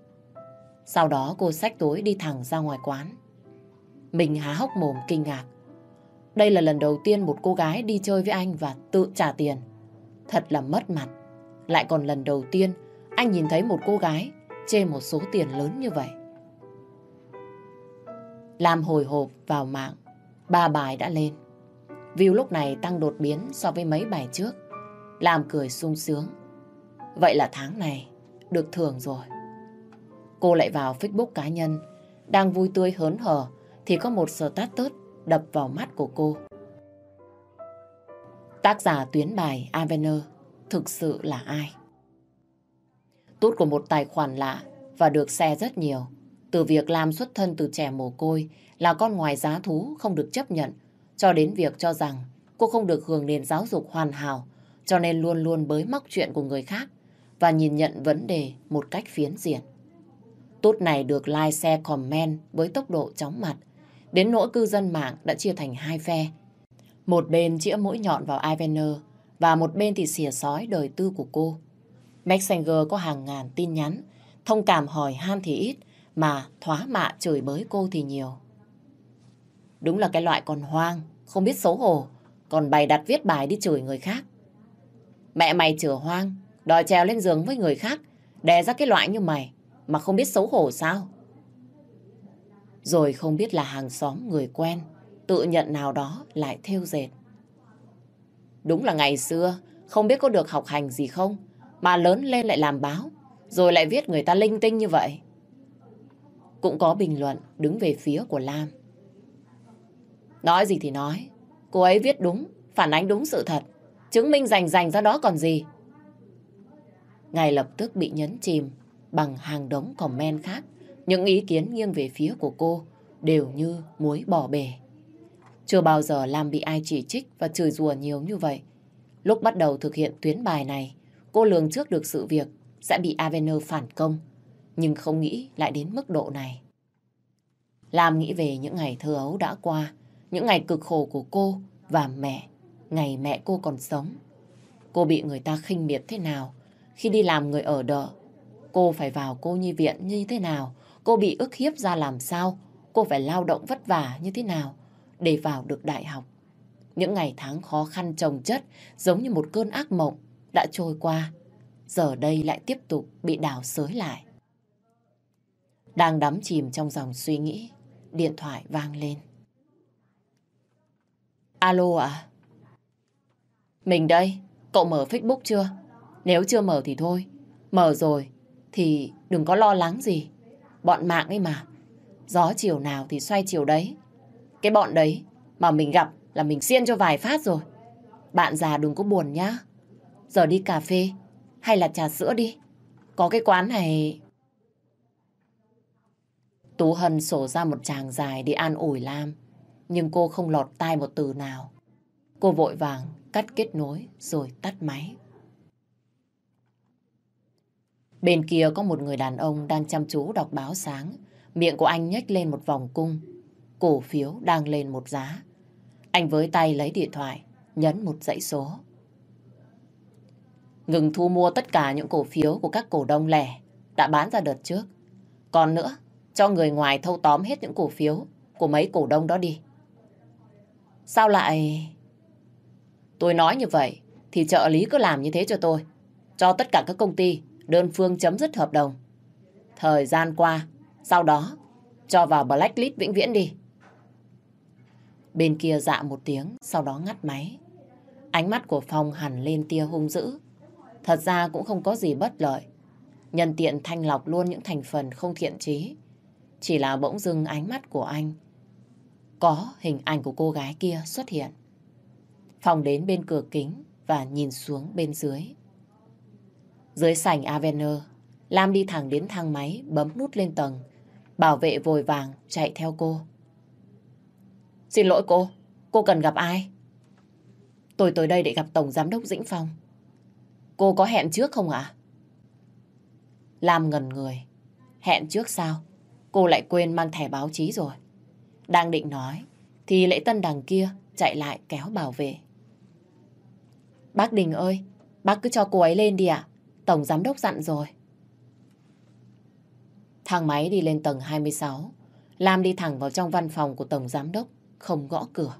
Sau đó cô xách túi đi thẳng ra ngoài quán. Mình há hốc mồm kinh ngạc. Đây là lần đầu tiên một cô gái đi chơi với anh và tự trả tiền. Thật là mất mặt. Lại còn lần đầu tiên anh nhìn thấy một cô gái chê một số tiền lớn như vậy. Làm hồi hộp vào mạng, ba bài đã lên. View lúc này tăng đột biến so với mấy bài trước. Làm cười sung sướng. Vậy là tháng này được thưởng rồi. Cô lại vào Facebook cá nhân, đang vui tươi hớn hở thì có một status đập vào mắt của cô. Tác giả tuyến bài Avener thực sự là ai? Tút của một tài khoản lạ và được share rất nhiều. Từ việc làm xuất thân từ trẻ mồ côi là con ngoài giá thú không được chấp nhận, cho đến việc cho rằng cô không được hưởng nền giáo dục hoàn hảo, cho nên luôn luôn bới móc chuyện của người khác và nhìn nhận vấn đề một cách phiến diện. Tốt này được like, share, comment với tốc độ chóng mặt, đến nỗi cư dân mạng đã chia thành hai phe. Một bên chĩa mũi nhọn vào Ivener và một bên thì xỉa sói đời tư của cô. Messenger có hàng ngàn tin nhắn, thông cảm hỏi han thì ít, mà thoá mạ chửi bới cô thì nhiều. Đúng là cái loại còn hoang, không biết xấu hổ, còn bày đặt viết bài đi chửi người khác. Mẹ mày chửa hoang, đòi trèo lên giường với người khác, đè ra cái loại như mày, mà không biết xấu hổ sao? Rồi không biết là hàng xóm người quen, tự nhận nào đó lại theo dệt. Đúng là ngày xưa, không biết có được học hành gì không, mà lớn lên lại làm báo, rồi lại viết người ta linh tinh như vậy. Cũng có bình luận đứng về phía của Lam. Nói gì thì nói, cô ấy viết đúng, phản ánh đúng sự thật, chứng minh rành rành ra đó còn gì. Ngay lập tức bị nhấn chìm bằng hàng đống comment khác, những ý kiến nghiêng về phía của cô đều như muối bỏ bể. Chưa bao giờ Lam bị ai chỉ trích và chửi rủa nhiều như vậy. Lúc bắt đầu thực hiện tuyến bài này, cô lường trước được sự việc sẽ bị Avener phản công, nhưng không nghĩ lại đến mức độ này. Lam nghĩ về những ngày thơ ấu đã qua, những ngày cực khổ của cô và mẹ, ngày mẹ cô còn sống. Cô bị người ta khinh miệt thế nào khi đi làm người ở đợ. Cô phải vào cô nhi viện như thế nào, cô bị ức hiếp ra làm sao, cô phải lao động vất vả như thế nào để vào được đại học. Những ngày tháng khó khăn trồng chất giống như một cơn ác mộng đã trôi qua. Giờ đây lại tiếp tục bị đào sới lại. Đang đắm chìm trong dòng suy nghĩ, điện thoại vang lên. Alo à? Mình đây, cậu mở Facebook chưa? Nếu chưa mở thì thôi. Mở rồi thì đừng có lo lắng gì. Bọn mạng ấy mà. Gió chiều nào thì xoay chiều đấy. Cái bọn đấy mà mình gặp là mình xiên cho vài phát rồi. Bạn già đừng có buồn nhá. Giờ đi cà phê hay là trà sữa đi. Có cái quán này... Tú Hân sổ ra một tràng dài để an ủi Lam. Nhưng cô không lọt tai một từ nào. Cô vội vàng cắt kết nối rồi tắt máy. Bên kia có một người đàn ông đang chăm chú đọc báo sáng. Miệng của anh nhếch lên một vòng cung. Cổ phiếu đang lên một giá. Anh với tay lấy điện thoại, nhấn một dãy số. Ngừng thu mua tất cả những cổ phiếu của các cổ đông lẻ đã bán ra đợt trước. Còn nữa, cho người ngoài thâu tóm hết những cổ phiếu của mấy cổ đông đó đi. Sao lại... Tôi nói như vậy, thì trợ lý cứ làm như thế cho tôi. Cho tất cả các công ty đơn phương chấm dứt hợp đồng. Thời gian qua, sau đó cho vào blacklist vĩnh viễn đi. Bên kia dạ một tiếng, sau đó ngắt máy. Ánh mắt của Phong hẳn lên tia hung dữ. Thật ra cũng không có gì bất lợi. Nhân tiện thanh lọc luôn những thành phần không thiện trí. Chỉ là bỗng dưng ánh mắt của anh có hình ảnh của cô gái kia xuất hiện. Phong đến bên cửa kính và nhìn xuống bên dưới. Dưới sảnh Avener, Lam đi thẳng đến thang máy, bấm nút lên tầng. Bảo vệ vội vàng chạy theo cô. Xin lỗi cô, cô cần gặp ai? Tôi tới đây để gặp Tổng Giám đốc Dĩnh Phong. Cô có hẹn trước không ạ? Lam ngần người. Hẹn trước sao? Cô lại quên mang thẻ báo chí rồi. Đang định nói, thì lễ tân đằng kia chạy lại kéo bảo vệ. Bác Đình ơi, bác cứ cho cô ấy lên đi ạ. Tổng giám đốc dặn rồi. Thang máy đi lên tầng 26. Lam đi thẳng vào trong văn phòng của Tổng Giám Đốc, không gõ cửa.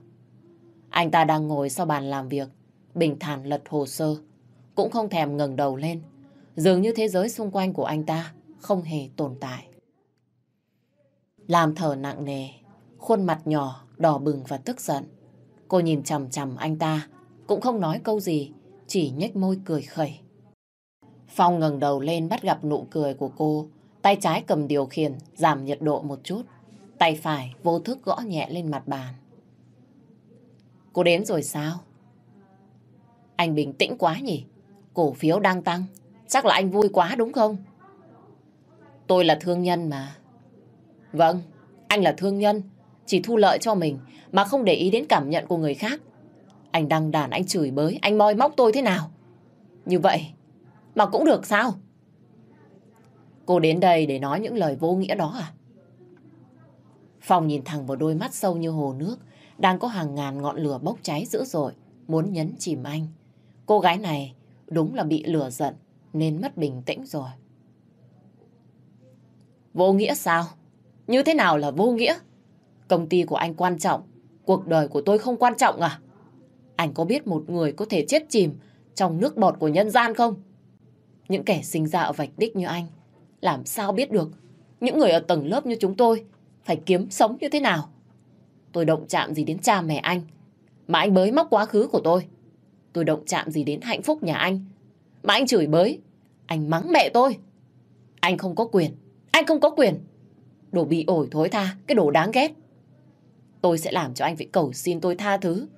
Anh ta đang ngồi sau bàn làm việc, bình thản lật hồ sơ, cũng không thèm ngẩng đầu lên. Dường như thế giới xung quanh của anh ta không hề tồn tại. làm thở nặng nề, khuôn mặt nhỏ, đỏ bừng và tức giận. Cô nhìn chằm chằm anh ta, cũng không nói câu gì, chỉ nhếch môi cười khẩy. Phong ngẩng đầu lên bắt gặp nụ cười của cô, tay trái cầm điều khiển, giảm nhiệt độ một chút. Tay phải vô thức gõ nhẹ lên mặt bàn. Cô đến rồi sao? Anh bình tĩnh quá nhỉ? Cổ phiếu đang tăng. Chắc là anh vui quá đúng không? Tôi là thương nhân mà. Vâng, anh là thương nhân. Chỉ thu lợi cho mình mà không để ý đến cảm nhận của người khác. Anh đăng đàn, anh chửi bới, anh moi móc tôi thế nào? Như vậy mà cũng được sao? Cô đến đây để nói những lời vô nghĩa đó à? Phong nhìn thẳng vào đôi mắt sâu như hồ nước, đang có hàng ngàn ngọn lửa bốc cháy dữ dội, muốn nhấn chìm anh. Cô gái này đúng là bị lửa giận, nên mất bình tĩnh rồi. Vô nghĩa sao? Như thế nào là vô nghĩa? Công ty của anh quan trọng, cuộc đời của tôi không quan trọng à? Anh có biết một người có thể chết chìm trong nước bọt của nhân gian không? Những kẻ sinh ra ở vạch đích như anh, làm sao biết được những người ở tầng lớp như chúng tôi phải kiếm sống như thế nào? Tôi động chạm gì đến cha mẹ anh, mà anh bới móc quá khứ của tôi. Tôi động chạm gì đến hạnh phúc nhà anh, mà anh chửi bới, anh mắng mẹ tôi. Anh không có quyền, anh không có quyền. Đồ bị ổi thối tha, cái đồ đáng ghét. Tôi sẽ làm cho anh phải cầu xin tôi tha thứ.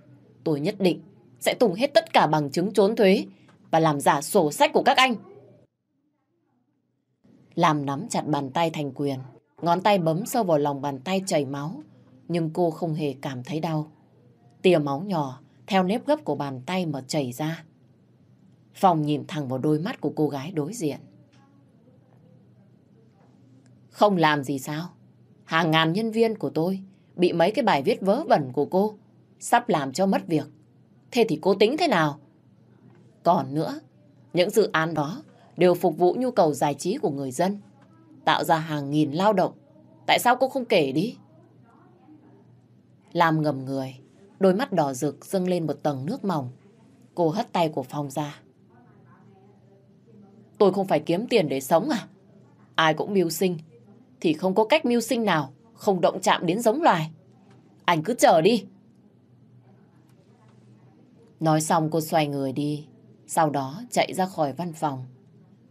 Tôi nhất định sẽ tung hết tất cả bằng chứng trốn thuế và làm giả sổ sách của các anh. Làm nắm chặt bàn tay thành quyền, ngón tay bấm sâu vào lòng bàn tay chảy máu, nhưng cô không hề cảm thấy đau. Tia máu nhỏ theo nếp gấp của bàn tay mà chảy ra. Phòng nhìn thẳng vào đôi mắt của cô gái đối diện. Không làm gì sao? Hàng ngàn nhân viên của tôi bị mấy cái bài viết vớ vẩn của cô sắp làm cho mất việc. Thế thì cô tính thế nào? Còn nữa, những dự án đó đều phục vụ nhu cầu giải trí của người dân, tạo ra hàng nghìn lao động. Tại sao cô không kể đi? Làm ngầm người, đôi mắt đỏ rực dâng lên một tầng nước mỏng. Cô hất tay của Phong ra. Tôi không phải kiếm tiền để sống à? Ai cũng mưu sinh, thì không có cách mưu sinh nào không động chạm đến giống loài. Anh cứ chờ đi. Nói xong cô xoay người đi, sau đó chạy ra khỏi văn phòng.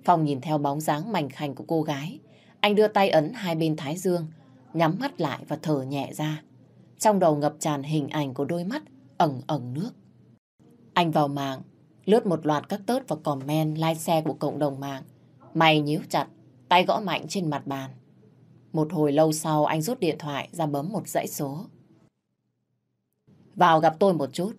Phong nhìn theo bóng dáng mảnh khảnh của cô gái. Anh đưa tay ấn hai bên thái dương, nhắm mắt lại và thở nhẹ ra. Trong đầu ngập tràn hình ảnh của đôi mắt ẩn ẩn nước. Anh vào mạng, lướt một loạt các tớt và comment like xe của cộng đồng mạng. Mày nhíu chặt, tay gõ mạnh trên mặt bàn. Một hồi lâu sau anh rút điện thoại ra bấm một dãy số. Vào gặp tôi một chút.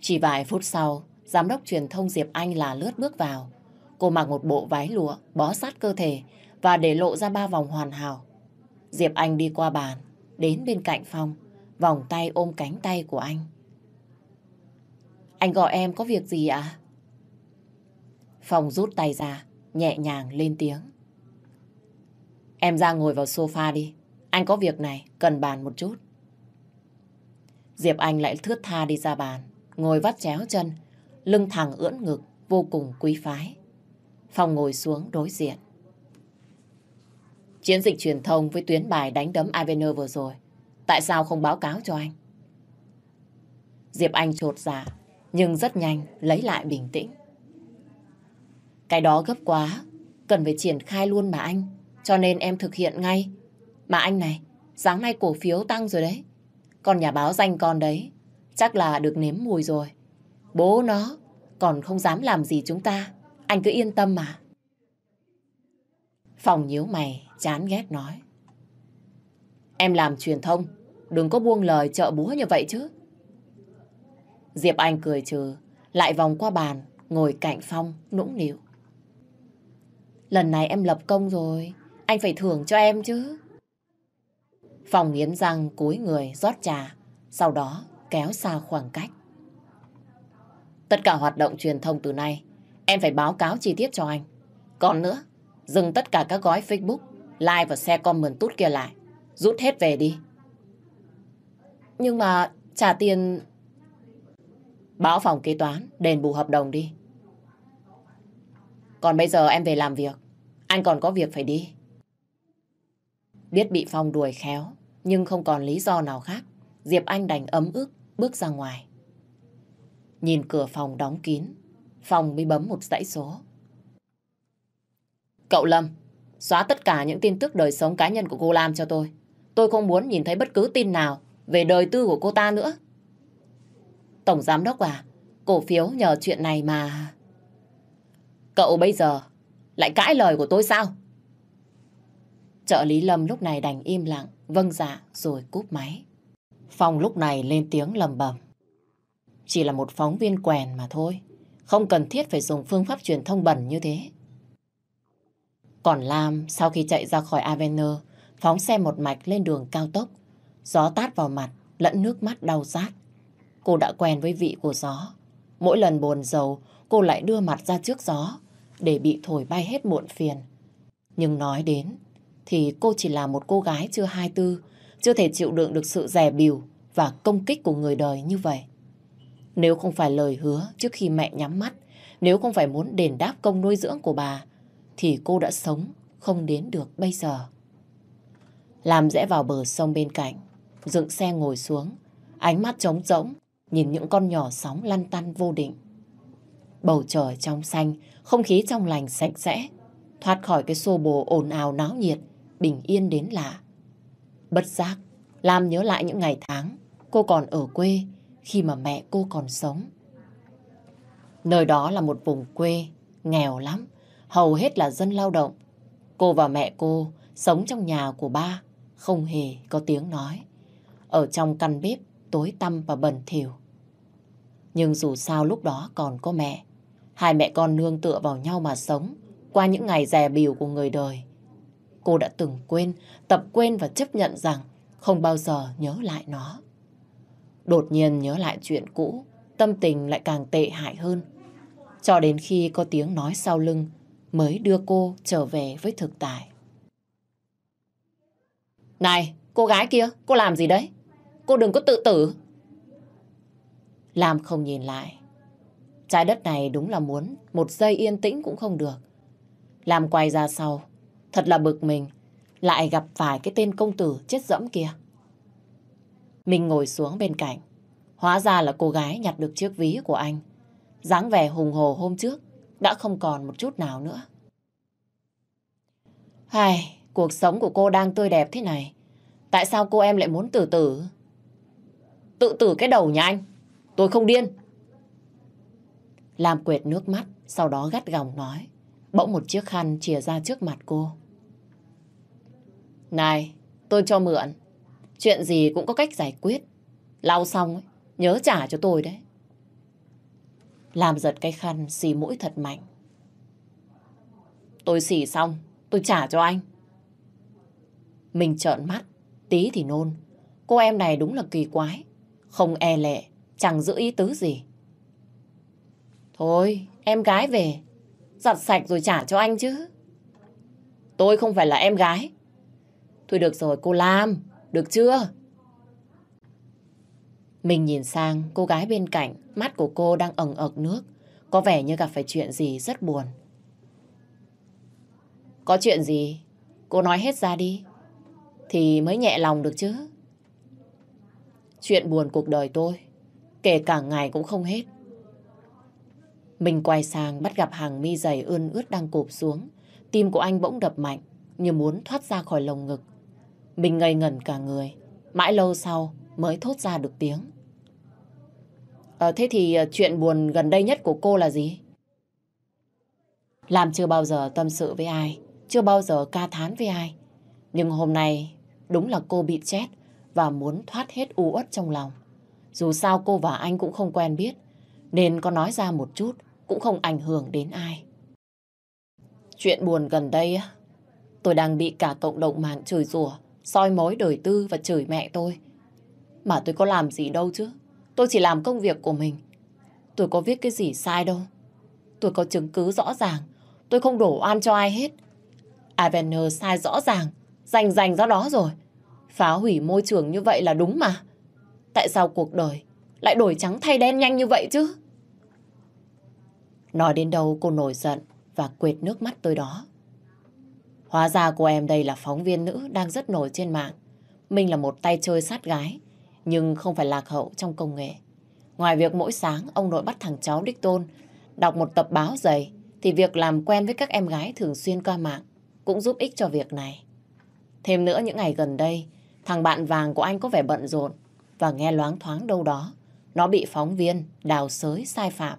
Chỉ vài phút sau, giám đốc truyền thông Diệp Anh là lướt bước vào. Cô mặc một bộ váy lụa, bó sát cơ thể và để lộ ra ba vòng hoàn hảo. Diệp Anh đi qua bàn, đến bên cạnh Phong, vòng tay ôm cánh tay của anh. Anh gọi em có việc gì ạ? À? Phong rút tay ra, nhẹ nhàng lên tiếng. Em ra ngồi vào sofa đi. Anh có việc này, cần bàn một chút. Diệp Anh lại thướt tha đi ra bàn, ngồi vắt chéo chân, lưng thẳng ưỡn ngực, vô cùng quý phái. Phong ngồi xuống đối diện. Chiến dịch truyền thông với tuyến bài đánh đấm Ivener vừa rồi, tại sao không báo cáo cho anh? Diệp Anh trột dạ, nhưng rất nhanh lấy lại bình tĩnh. Cái đó gấp quá, cần phải triển khai luôn mà anh, cho nên em thực hiện ngay. Mà anh này, sáng nay cổ phiếu tăng rồi đấy. Còn nhà báo danh con đấy, chắc là được nếm mùi rồi. Bố nó còn không dám làm gì chúng ta. Anh cứ yên tâm mà. Phòng nhíu mày, chán ghét nói. Em làm truyền thông, đừng có buông lời trợ búa như vậy chứ. Diệp Anh cười trừ, lại vòng qua bàn, ngồi cạnh Phong, nũng nịu. Lần này em lập công rồi, anh phải thưởng cho em chứ. Phòng nghiến răng cúi người rót trà, sau đó kéo xa khoảng cách. Tất cả hoạt động truyền thông từ nay, em phải báo cáo chi tiết cho anh. Còn nữa, dừng tất cả các gói Facebook, like và share comment tút kia lại. Rút hết về đi. Nhưng mà trả tiền... Báo phòng kế toán, đền bù hợp đồng đi. Còn bây giờ em về làm việc. Anh còn có việc phải đi. Biết bị Phong đuổi khéo, nhưng không còn lý do nào khác. Diệp Anh đành ấm ức bước ra ngoài. Nhìn cửa phòng đóng kín, Phong mới bấm một dãy số. Cậu Lâm, xóa tất cả những tin tức đời sống cá nhân của cô Lam cho tôi. Tôi không muốn nhìn thấy bất cứ tin nào về đời tư của cô ta nữa. Tổng giám đốc à, cổ phiếu nhờ chuyện này mà... Cậu bây giờ lại cãi lời của tôi sao? Trợ lý Lâm lúc này đành im lặng, vâng dạ rồi cúp máy. Phong lúc này lên tiếng lầm bầm. Chỉ là một phóng viên quèn mà thôi. Không cần thiết phải dùng phương pháp truyền thông bẩn như thế. Còn Lam, sau khi chạy ra khỏi Avener, phóng xe một mạch lên đường cao tốc. Gió tát vào mặt, lẫn nước mắt đau rát. Cô đã quen với vị của gió. Mỗi lần buồn giàu, cô lại đưa mặt ra trước gió để bị thổi bay hết muộn phiền. Nhưng nói đến, thì cô chỉ là một cô gái chưa hai tư, chưa thể chịu đựng được sự rẻ bìu và công kích của người đời như vậy. Nếu không phải lời hứa trước khi mẹ nhắm mắt, nếu không phải muốn đền đáp công nuôi dưỡng của bà, thì cô đã sống không đến được bây giờ. Làm rẽ vào bờ sông bên cạnh, dựng xe ngồi xuống, ánh mắt trống rỗng, nhìn những con nhỏ sóng lăn tăn vô định. Bầu trời trong xanh, không khí trong lành sạch sẽ, thoát khỏi cái xô bồ ồn ào náo nhiệt, bình yên đến lạ. Bất giác, Lam nhớ lại những ngày tháng cô còn ở quê khi mà mẹ cô còn sống. Nơi đó là một vùng quê nghèo lắm, hầu hết là dân lao động. Cô và mẹ cô sống trong nhà của ba, không hề có tiếng nói. Ở trong căn bếp tối tăm và bẩn thỉu. Nhưng dù sao lúc đó còn có mẹ, hai mẹ con nương tựa vào nhau mà sống qua những ngày dè bìu của người đời. Cô đã từng quên, tập quên và chấp nhận rằng không bao giờ nhớ lại nó. Đột nhiên nhớ lại chuyện cũ, tâm tình lại càng tệ hại hơn. Cho đến khi có tiếng nói sau lưng mới đưa cô trở về với thực tại. Này, cô gái kia, cô làm gì đấy? Cô đừng có tự tử. Lam không nhìn lại. Trái đất này đúng là muốn một giây yên tĩnh cũng không được. Lam quay ra sau, thật là bực mình, lại gặp phải cái tên công tử chết dẫm kia. Mình ngồi xuống bên cạnh. Hóa ra là cô gái nhặt được chiếc ví của anh. dáng vẻ hùng hồ hôm trước đã không còn một chút nào nữa. Hai, cuộc sống của cô đang tươi đẹp thế này. Tại sao cô em lại muốn tự tử? Tự tử cái đầu nhà anh. Tôi không điên. Làm quệt nước mắt, sau đó gắt gỏng nói. Bỗng một chiếc khăn chìa ra trước mặt cô. Này, tôi cho mượn. Chuyện gì cũng có cách giải quyết. Lau xong, ấy, nhớ trả cho tôi đấy. Làm giật cái khăn xì mũi thật mạnh. Tôi xì xong, tôi trả cho anh. Mình trợn mắt, tí thì nôn. Cô em này đúng là kỳ quái. Không e lệ, chẳng giữ ý tứ gì. Thôi, em gái về. Giặt sạch rồi trả cho anh chứ. Tôi không phải là em gái. Thôi được rồi, cô Lam. Được chưa? Mình nhìn sang cô gái bên cạnh, mắt của cô đang ẩn ực nước. Có vẻ như gặp phải chuyện gì rất buồn. Có chuyện gì? Cô nói hết ra đi. Thì mới nhẹ lòng được chứ. Chuyện buồn cuộc đời tôi, kể cả ngày cũng không hết. Mình quay sang bắt gặp hàng mi dày ươn ướt đang cụp xuống. Tim của anh bỗng đập mạnh, như muốn thoát ra khỏi lồng ngực. Mình ngây ngẩn cả người, mãi lâu sau mới thốt ra được tiếng. À, thế thì ờ, chuyện buồn gần đây nhất của cô là gì? Làm chưa bao giờ tâm sự với ai, chưa bao giờ ca thán với ai. Nhưng hôm nay đúng là cô bị chết và muốn thoát hết u uất trong lòng. Dù sao cô và anh cũng không quen biết, nên có nói ra một chút cũng không ảnh hưởng đến ai. Chuyện buồn gần đây tôi đang bị cả cộng đồng mạng chửi rủa, soi mối đời tư và chửi mẹ tôi. Mà tôi có làm gì đâu chứ. Tôi chỉ làm công việc của mình. Tôi có viết cái gì sai đâu. Tôi có chứng cứ rõ ràng. Tôi không đổ oan cho ai hết. Avener sai rõ ràng. Dành dành ra đó rồi. Phá hủy môi trường như vậy là đúng mà. Tại sao cuộc đời lại đổi trắng thay đen nhanh như vậy chứ? Nói đến đâu cô nổi giận và quệt nước mắt tôi đó. Hóa ra cô em đây là phóng viên nữ đang rất nổi trên mạng. Mình là một tay chơi sát gái, nhưng không phải lạc hậu trong công nghệ. Ngoài việc mỗi sáng ông nội bắt thằng cháu đích tôn đọc một tập báo dày, thì việc làm quen với các em gái thường xuyên qua mạng cũng giúp ích cho việc này. Thêm nữa những ngày gần đây, thằng bạn vàng của anh có vẻ bận rộn và nghe loáng thoáng đâu đó. Nó bị phóng viên đào sới sai phạm.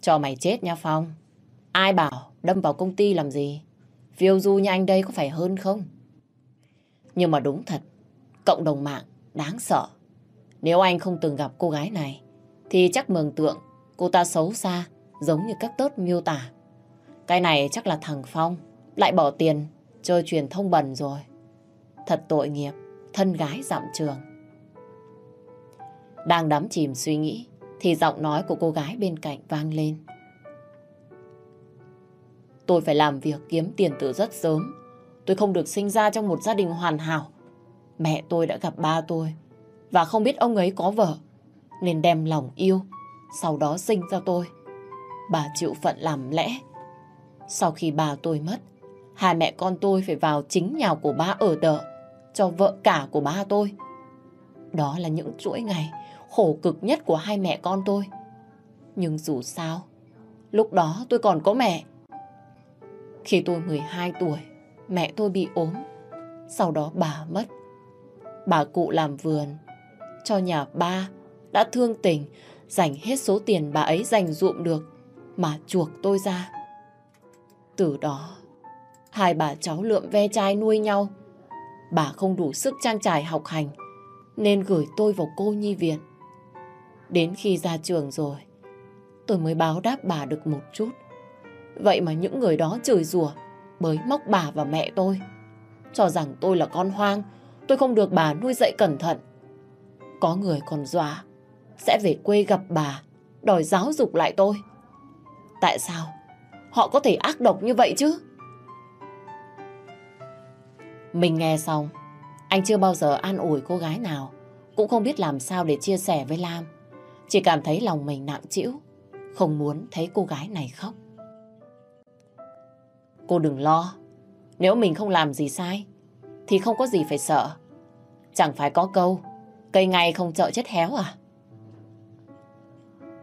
Cho mày chết nha Phong. Ai bảo đâm vào công ty làm gì? Phiêu du như anh đây có phải hơn không? Nhưng mà đúng thật, cộng đồng mạng đáng sợ. Nếu anh không từng gặp cô gái này, thì chắc mường tượng cô ta xấu xa, giống như các tớt miêu tả. Cái này chắc là thằng Phong, lại bỏ tiền chơi truyền thông bẩn rồi. Thật tội nghiệp, thân gái dặm trường. Đang đắm chìm suy nghĩ, thì giọng nói của cô gái bên cạnh vang lên. Tôi phải làm việc kiếm tiền từ rất sớm. Tôi không được sinh ra trong một gia đình hoàn hảo. Mẹ tôi đã gặp ba tôi và không biết ông ấy có vợ nên đem lòng yêu sau đó sinh ra tôi. Bà chịu phận làm lẽ. Sau khi bà tôi mất, hai mẹ con tôi phải vào chính nhà của ba ở đợ cho vợ cả của ba tôi. Đó là những chuỗi ngày khổ cực nhất của hai mẹ con tôi. Nhưng dù sao, lúc đó tôi còn có mẹ. Khi tôi 12 tuổi, mẹ tôi bị ốm. Sau đó bà mất. Bà cụ làm vườn cho nhà ba đã thương tình dành hết số tiền bà ấy dành dụm được mà chuộc tôi ra. Từ đó, hai bà cháu lượm ve chai nuôi nhau. Bà không đủ sức trang trải học hành nên gửi tôi vào cô nhi viện. Đến khi ra trường rồi, tôi mới báo đáp bà được một chút. Vậy mà những người đó chửi rủa bới móc bà và mẹ tôi. Cho rằng tôi là con hoang, tôi không được bà nuôi dạy cẩn thận. Có người còn dọa sẽ về quê gặp bà, đòi giáo dục lại tôi. Tại sao? Họ có thể ác độc như vậy chứ? Mình nghe xong, anh chưa bao giờ an ủi cô gái nào, cũng không biết làm sao để chia sẻ với Lam. Chỉ cảm thấy lòng mình nặng trĩu, không muốn thấy cô gái này khóc. Cô đừng lo, nếu mình không làm gì sai, thì không có gì phải sợ. Chẳng phải có câu, cây ngay không sợ chết héo à?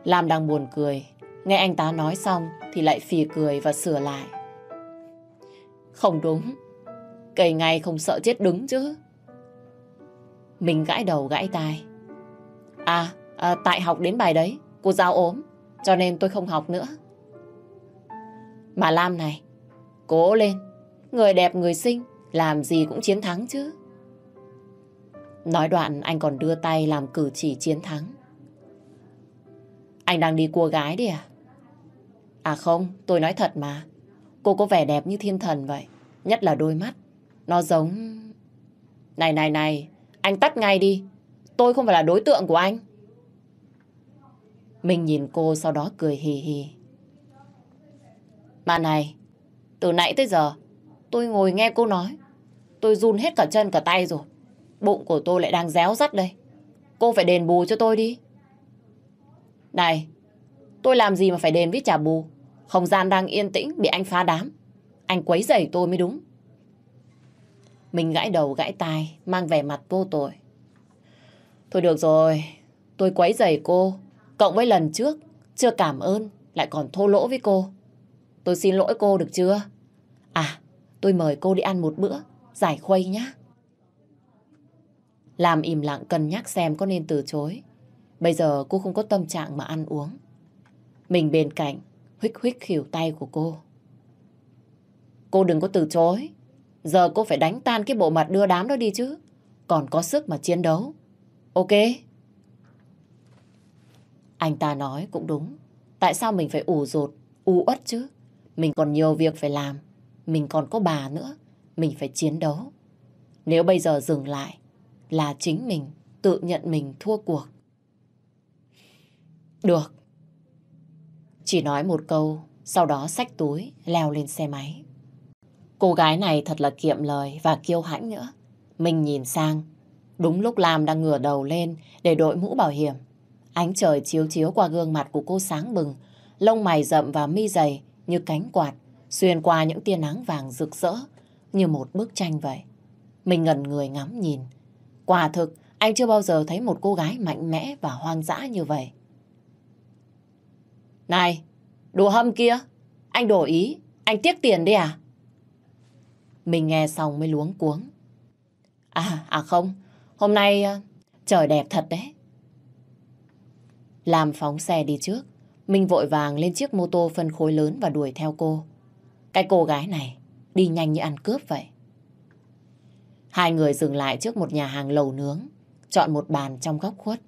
Lam đang buồn cười, nghe anh ta nói xong thì lại phì cười và sửa lại. Không đúng, cây ngay không sợ chết đứng chứ. Mình gãi đầu gãi tai. À, à, tại học đến bài đấy, cô giáo ốm, cho nên tôi không học nữa. Mà Lam này, cố lên, người đẹp người xinh, làm gì cũng chiến thắng chứ. Nói đoạn anh còn đưa tay làm cử chỉ chiến thắng. Anh đang đi cua gái đi à? À không, tôi nói thật mà. Cô có vẻ đẹp như thiên thần vậy. Nhất là đôi mắt. Nó giống... Này này này, anh tắt ngay đi. Tôi không phải là đối tượng của anh. Mình nhìn cô sau đó cười hì hì. Mà này, từ nãy tới giờ, tôi ngồi nghe cô nói. Tôi run hết cả chân cả tay rồi. Bụng của tôi lại đang réo rắt đây. Cô phải đền bù cho tôi đi. Này, tôi làm gì mà phải đền với trả bù? Không gian đang yên tĩnh, bị anh phá đám. Anh quấy rầy tôi mới đúng. Mình gãi đầu gãi tai, mang vẻ mặt vô tội. Thôi được rồi, tôi quấy rầy cô. Cộng với lần trước, chưa cảm ơn, lại còn thô lỗ với cô. Tôi xin lỗi cô được chưa? À, tôi mời cô đi ăn một bữa, giải khuây nhá. Làm im lặng cân nhắc xem có nên từ chối. Bây giờ cô không có tâm trạng mà ăn uống. Mình bên cạnh, huých huých khỉu tay của cô. Cô đừng có từ chối. Giờ cô phải đánh tan cái bộ mặt đưa đám đó đi chứ. Còn có sức mà chiến đấu. Ok? Anh ta nói cũng đúng. Tại sao mình phải ủ rột, u uất chứ? Mình còn nhiều việc phải làm. Mình còn có bà nữa. Mình phải chiến đấu. Nếu bây giờ dừng lại, là chính mình tự nhận mình thua cuộc. Được. Chỉ nói một câu, sau đó xách túi, leo lên xe máy. Cô gái này thật là kiệm lời và kiêu hãnh nữa. Mình nhìn sang, đúng lúc Lam đang ngửa đầu lên để đội mũ bảo hiểm. Ánh trời chiếu chiếu qua gương mặt của cô sáng bừng, lông mày rậm và mi dày như cánh quạt, xuyên qua những tia nắng vàng rực rỡ như một bức tranh vậy. Mình ngẩn người ngắm nhìn. Quả thực, anh chưa bao giờ thấy một cô gái mạnh mẽ và hoang dã như vậy. Này, đồ hâm kia, anh đổ ý, anh tiếc tiền đi à? Mình nghe xong mới luống cuống. À, à không, hôm nay ờ, trời đẹp thật đấy. Làm phóng xe đi trước, mình vội vàng lên chiếc mô tô phân khối lớn và đuổi theo cô. Cái cô gái này đi nhanh như ăn cướp vậy. Hai người dừng lại trước một nhà hàng lầu nướng, chọn một bàn trong góc khuất.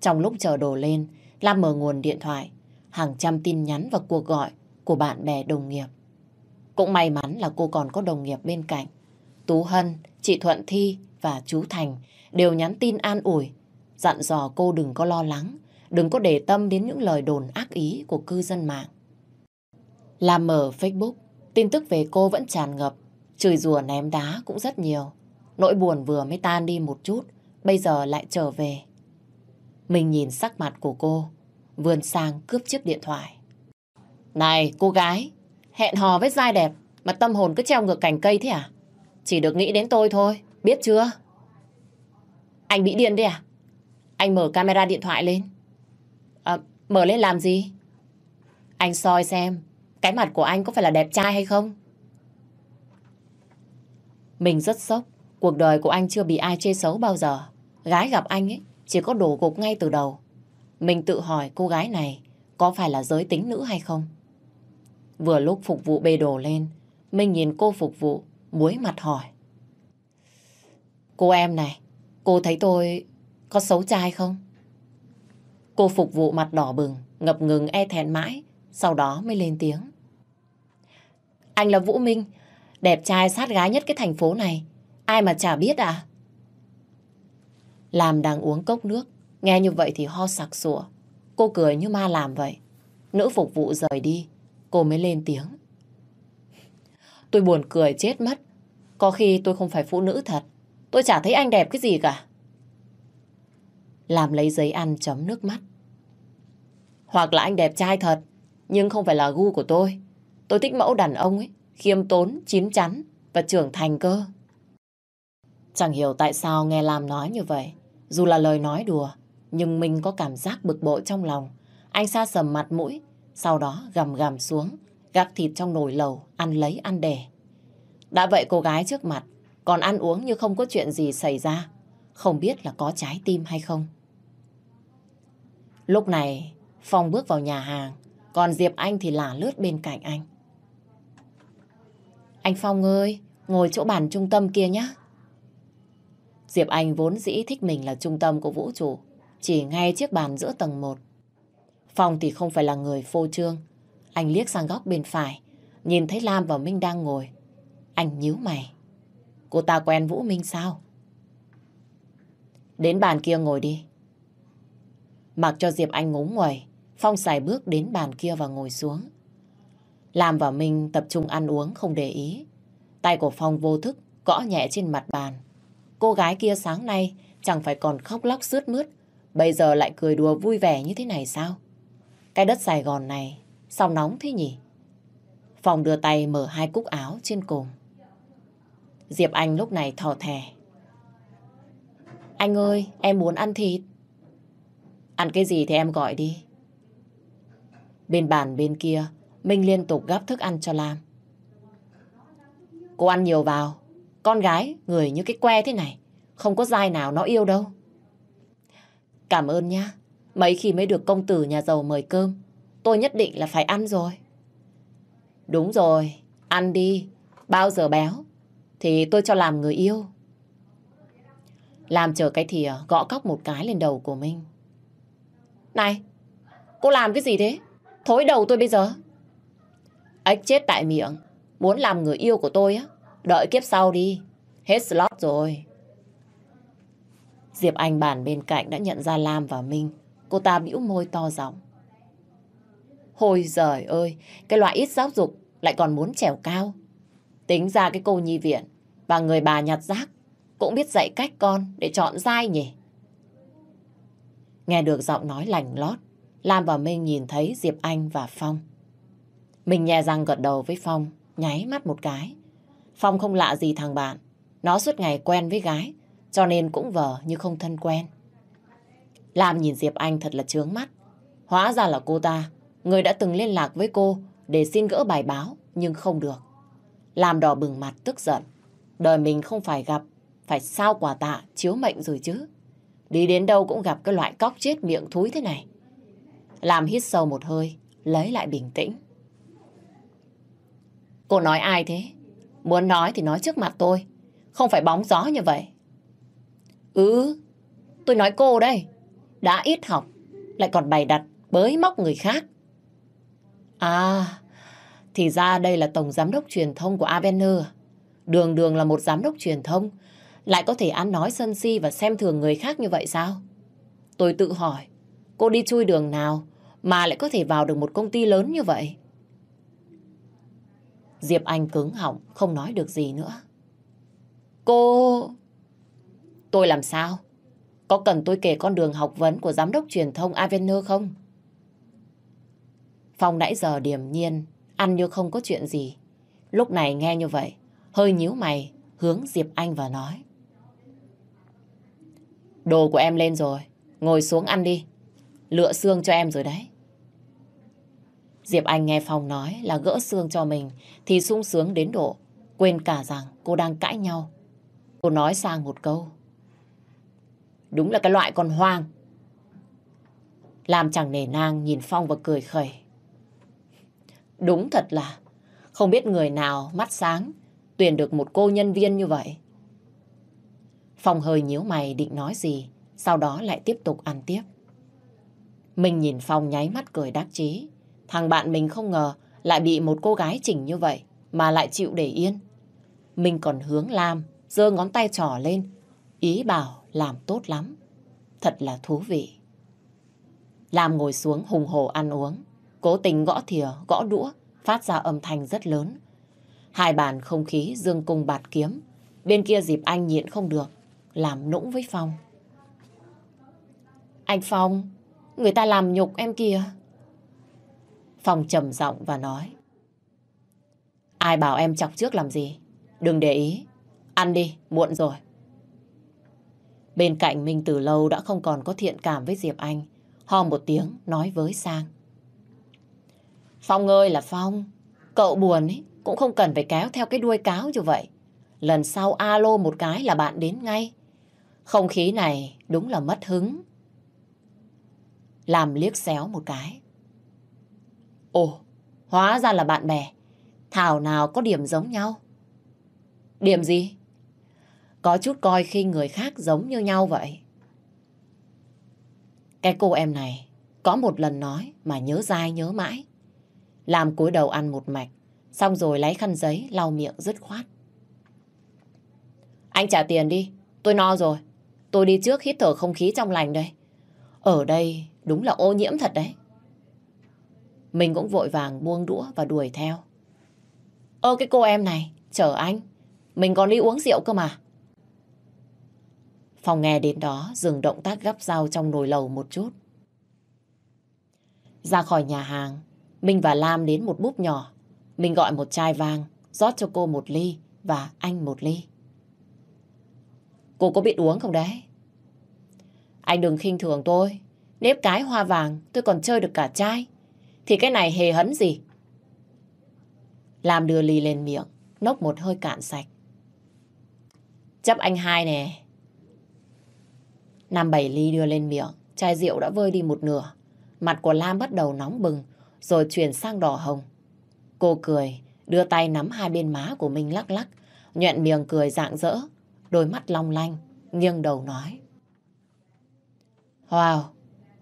Trong lúc chờ đồ lên, Lam mở nguồn điện thoại, hàng trăm tin nhắn và cuộc gọi của bạn bè đồng nghiệp. Cũng may mắn là cô còn có đồng nghiệp bên cạnh. Tú Hân, chị Thuận Thi và chú Thành đều nhắn tin an ủi, dặn dò cô đừng có lo lắng, đừng có để tâm đến những lời đồn ác ý của cư dân mạng. Làm mở Facebook, tin tức về cô vẫn tràn ngập, chửi rủa ném đá cũng rất nhiều. Nỗi buồn vừa mới tan đi một chút, bây giờ lại trở về. Mình nhìn sắc mặt của cô, vươn sang cướp chiếc điện thoại. Này, cô gái, hẹn hò với giai đẹp mà tâm hồn cứ treo ngược cành cây thế à? Chỉ được nghĩ đến tôi thôi, biết chưa? Anh bị điên đấy à? Anh mở camera điện thoại lên. Mở lên làm gì? Anh soi xem, cái mặt của anh có phải là đẹp trai hay không? Mình rất sốc. Cuộc đời của anh chưa bị ai chê xấu bao giờ. Gái gặp anh ấy chỉ có đổ gục ngay từ đầu. Mình tự hỏi cô gái này có phải là giới tính nữ hay không? Vừa lúc phục vụ bê đồ lên, mình nhìn cô phục vụ, muối mặt hỏi. Cô em này, cô thấy tôi có xấu trai không? Cô phục vụ mặt đỏ bừng, ngập ngừng e thẹn mãi, sau đó mới lên tiếng. Anh là Vũ Minh, đẹp trai sát gái nhất cái thành phố này. Ai mà chả biết à? Làm đang uống cốc nước, nghe như vậy thì ho sặc sủa. Cô cười như ma làm vậy. Nữ phục vụ rời đi, cô mới lên tiếng. Tôi buồn cười chết mất. Có khi tôi không phải phụ nữ thật. Tôi chả thấy anh đẹp cái gì cả. Làm lấy giấy ăn chấm nước mắt. Hoặc là anh đẹp trai thật, nhưng không phải là gu của tôi. Tôi thích mẫu đàn ông ấy, khiêm tốn, chín chắn và trưởng thành cơ. Chẳng hiểu tại sao nghe Lam nói như vậy. Dù là lời nói đùa, nhưng mình có cảm giác bực bội trong lòng. Anh xa sầm mặt mũi, sau đó gầm gầm xuống, gắp thịt trong nồi lầu, ăn lấy ăn đẻ. Đã vậy cô gái trước mặt, còn ăn uống như không có chuyện gì xảy ra. Không biết là có trái tim hay không. Lúc này, Phong bước vào nhà hàng, còn Diệp Anh thì lả lướt bên cạnh anh. Anh Phong ơi, ngồi chỗ bàn trung tâm kia nhé. Diệp Anh vốn dĩ thích mình là trung tâm của vũ trụ, chỉ ngay chiếc bàn giữa tầng 1. Phong thì không phải là người phô trương. Anh liếc sang góc bên phải, nhìn thấy Lam và Minh đang ngồi. Anh nhíu mày. Cô ta quen Vũ Minh sao? Đến bàn kia ngồi đi. Mặc cho Diệp Anh ngố nguẩy, Phong xài bước đến bàn kia và ngồi xuống. Lam và Minh tập trung ăn uống không để ý. Tay của Phong vô thức gõ nhẹ trên mặt bàn. Cô gái kia sáng nay chẳng phải còn khóc lóc sướt mướt, bây giờ lại cười đùa vui vẻ như thế này sao? Cái đất Sài Gòn này sao nóng thế nhỉ? Phong đưa tay mở hai cúc áo trên cùng. Diệp Anh lúc này thò thè. Anh ơi, em muốn ăn thịt. Ăn cái gì thì em gọi đi. Bên bàn bên kia, Minh liên tục gắp thức ăn cho Lam. Cô ăn nhiều vào. Con gái, người như cái que thế này. Không có dai nào nó yêu đâu. Cảm ơn nhá. Mấy khi mới được công tử nhà giàu mời cơm, tôi nhất định là phải ăn rồi. Đúng rồi, ăn đi. Bao giờ béo, thì tôi cho làm người yêu. Làm chờ cái thìa gõ cóc một cái lên đầu của mình. Này, cô làm cái gì thế? Thối đầu tôi bây giờ. Ếch chết tại miệng. Muốn làm người yêu của tôi á. Đợi kiếp sau đi. Hết slot rồi. Diệp Anh bàn bên cạnh đã nhận ra Lam và Minh. Cô ta bĩu môi to giọng. Hồi giời ơi, cái loại ít giáo dục lại còn muốn trèo cao. Tính ra cái cô nhi viện và người bà nhặt rác cũng biết dạy cách con để chọn dai nhỉ. Nghe được giọng nói lành lót, Lam và Minh nhìn thấy Diệp Anh và Phong. Mình nhẹ răng gật đầu với Phong, nháy mắt một cái. Phong không lạ gì thằng bạn. Nó suốt ngày quen với gái, cho nên cũng vờ như không thân quen. Lam nhìn Diệp Anh thật là trướng mắt. Hóa ra là cô ta, người đã từng liên lạc với cô để xin gỡ bài báo, nhưng không được. Lam đỏ bừng mặt tức giận. Đời mình không phải gặp, phải sao quả tạ, chiếu mệnh rồi chứ. Đi đến đâu cũng gặp cái loại cóc chết miệng thúi thế này. Làm hít sâu một hơi, lấy lại bình tĩnh. Cô nói ai thế? Muốn nói thì nói trước mặt tôi. Không phải bóng gió như vậy. Ừ, tôi nói cô đây. Đã ít học, lại còn bày đặt, bới móc người khác. À, thì ra đây là tổng giám đốc truyền thông của Avener. Đường đường là một giám đốc truyền thông, lại có thể ăn nói sân si và xem thường người khác như vậy sao? Tôi tự hỏi, cô đi chui đường nào mà lại có thể vào được một công ty lớn như vậy? Diệp Anh cứng họng, không nói được gì nữa. Cô... Tôi làm sao? Có cần tôi kể con đường học vấn của giám đốc truyền thông Avener không? Phong nãy giờ điềm nhiên, ăn như không có chuyện gì. Lúc này nghe như vậy, hơi nhíu mày, hướng Diệp Anh và nói. Đồ của em lên rồi, ngồi xuống ăn đi. Lựa xương cho em rồi đấy. Diệp Anh nghe Phong nói là gỡ xương cho mình thì sung sướng đến độ quên cả rằng cô đang cãi nhau. Cô nói sang một câu. Đúng là cái loại con hoang. Làm chẳng nể nang nhìn Phong và cười khẩy. Đúng thật là không biết người nào mắt sáng tuyển được một cô nhân viên như vậy. Phong hơi nhíu mày định nói gì, sau đó lại tiếp tục ăn tiếp. Mình nhìn Phong nháy mắt cười đắc chí. Thằng bạn mình không ngờ lại bị một cô gái chỉnh như vậy mà lại chịu để yên. Mình còn hướng Lam, giơ ngón tay trỏ lên, ý bảo làm tốt lắm. Thật là thú vị. Lam ngồi xuống hùng hồ ăn uống, cố tình gõ thìa, gõ đũa, phát ra âm thanh rất lớn. Hai bàn không khí dương cung bạt kiếm, bên kia dịp anh nhịn không được, làm nũng với Phong. Anh Phong, người ta làm nhục em kìa. Phong trầm giọng và nói. Ai bảo em chọc trước làm gì? Đừng để ý. Ăn đi, muộn rồi. Bên cạnh Minh từ lâu đã không còn có thiện cảm với Diệp Anh. Ho một tiếng nói với Sang. Phong ơi là Phong, cậu buồn ấy, cũng không cần phải kéo theo cái đuôi cáo như vậy. Lần sau alo một cái là bạn đến ngay. Không khí này đúng là mất hứng. Làm liếc xéo một cái. Ồ, hóa ra là bạn bè. Thảo nào có điểm giống nhau. Điểm gì? Có chút coi khi người khác giống như nhau vậy. Cái cô em này Có một lần nói mà nhớ dai nhớ mãi. Làm cúi đầu ăn một mạch, xong rồi lấy khăn giấy lau miệng dứt khoát. Anh trả tiền đi, tôi no rồi. Tôi đi trước hít thở không khí trong lành đây. Ở đây đúng là ô nhiễm thật đấy. Mình cũng vội vàng buông đũa và đuổi theo. Ơ cái cô em này, chở anh. Mình còn đi uống rượu cơ mà. Phòng nghe đến đó dừng động tác gắp dao trong nồi lầu một chút. Ra khỏi nhà hàng, Minh và Lam đến một búp nhỏ. Mình gọi một chai vàng rót cho cô một ly và anh một ly. Cô có biết uống không đấy? Anh đừng khinh thường tôi. Nếp cái hoa vàng tôi còn chơi được cả chai. Thì cái này hề hấn gì? làm đưa ly lên miệng, nốc một hơi cạn sạch. Chấp anh hai nè. Năm bảy ly đưa lên miệng, chai rượu đã vơi đi một nửa. Mặt của Lam bắt đầu nóng bừng, rồi chuyển sang đỏ hồng. Cô cười, đưa tay nắm hai bên má của mình lắc lắc, nhuận miệng cười rạng rỡ, đôi mắt long lanh, nghiêng đầu nói. Wow,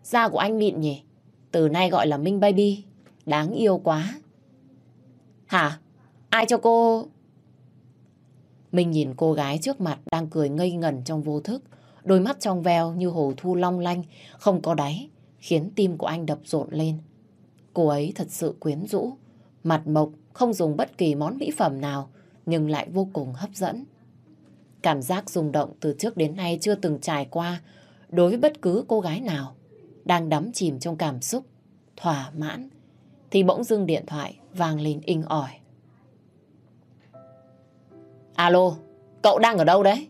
da của anh mịn nhỉ? Từ nay gọi là Minh Baby, đáng yêu quá. Hả? Ai cho cô... Minh nhìn cô gái trước mặt đang cười ngây ngẩn trong vô thức, đôi mắt trong veo như hồ thu long lanh, không có đáy, khiến tim của anh đập rộn lên. Cô ấy thật sự quyến rũ, mặt mộc, không dùng bất kỳ món mỹ phẩm nào, nhưng lại vô cùng hấp dẫn. Cảm giác rung động từ trước đến nay chưa từng trải qua đối với bất cứ cô gái nào đang đắm chìm trong cảm xúc, thỏa mãn, thì bỗng dưng điện thoại vang lên inh ỏi. Alo, cậu đang ở đâu đấy?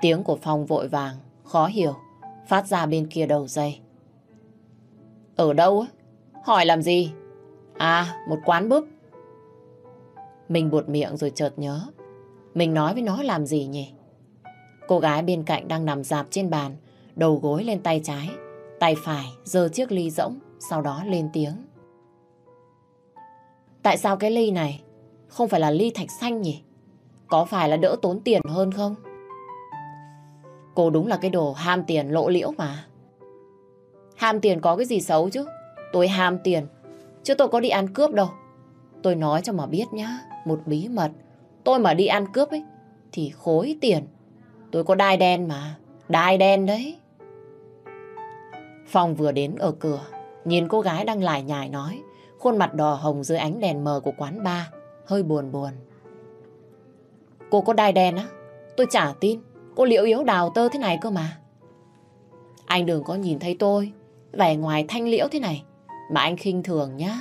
Tiếng của Phong vội vàng, khó hiểu, phát ra bên kia đầu dây. Ở đâu? Hỏi làm gì? À, một quán búp. Mình buột miệng rồi chợt nhớ. Mình nói với nó làm gì nhỉ? Cô gái bên cạnh đang nằm dạp trên bàn, đầu gối lên tay trái, tay phải giơ chiếc ly rỗng, sau đó lên tiếng. Tại sao cái ly này không phải là ly thạch xanh nhỉ? Có phải là đỡ tốn tiền hơn không? Cô đúng là cái đồ ham tiền lộ liễu mà. Ham tiền có cái gì xấu chứ? Tôi ham tiền, chứ tôi có đi ăn cướp đâu. Tôi nói cho mà biết nhá, một bí mật. Tôi mà đi ăn cướp ấy, thì khối tiền. Tôi có đai đen mà, đai đen đấy. Phong vừa đến ở cửa, nhìn cô gái đang lải nhải nói, khuôn mặt đỏ hồng dưới ánh đèn mờ của quán bar, hơi buồn buồn. Cô có đai đen á? Tôi chả tin. Cô liệu yếu đào tơ thế này cơ mà. Anh đừng có nhìn thấy tôi vẻ ngoài thanh liễu thế này mà anh khinh thường nhá.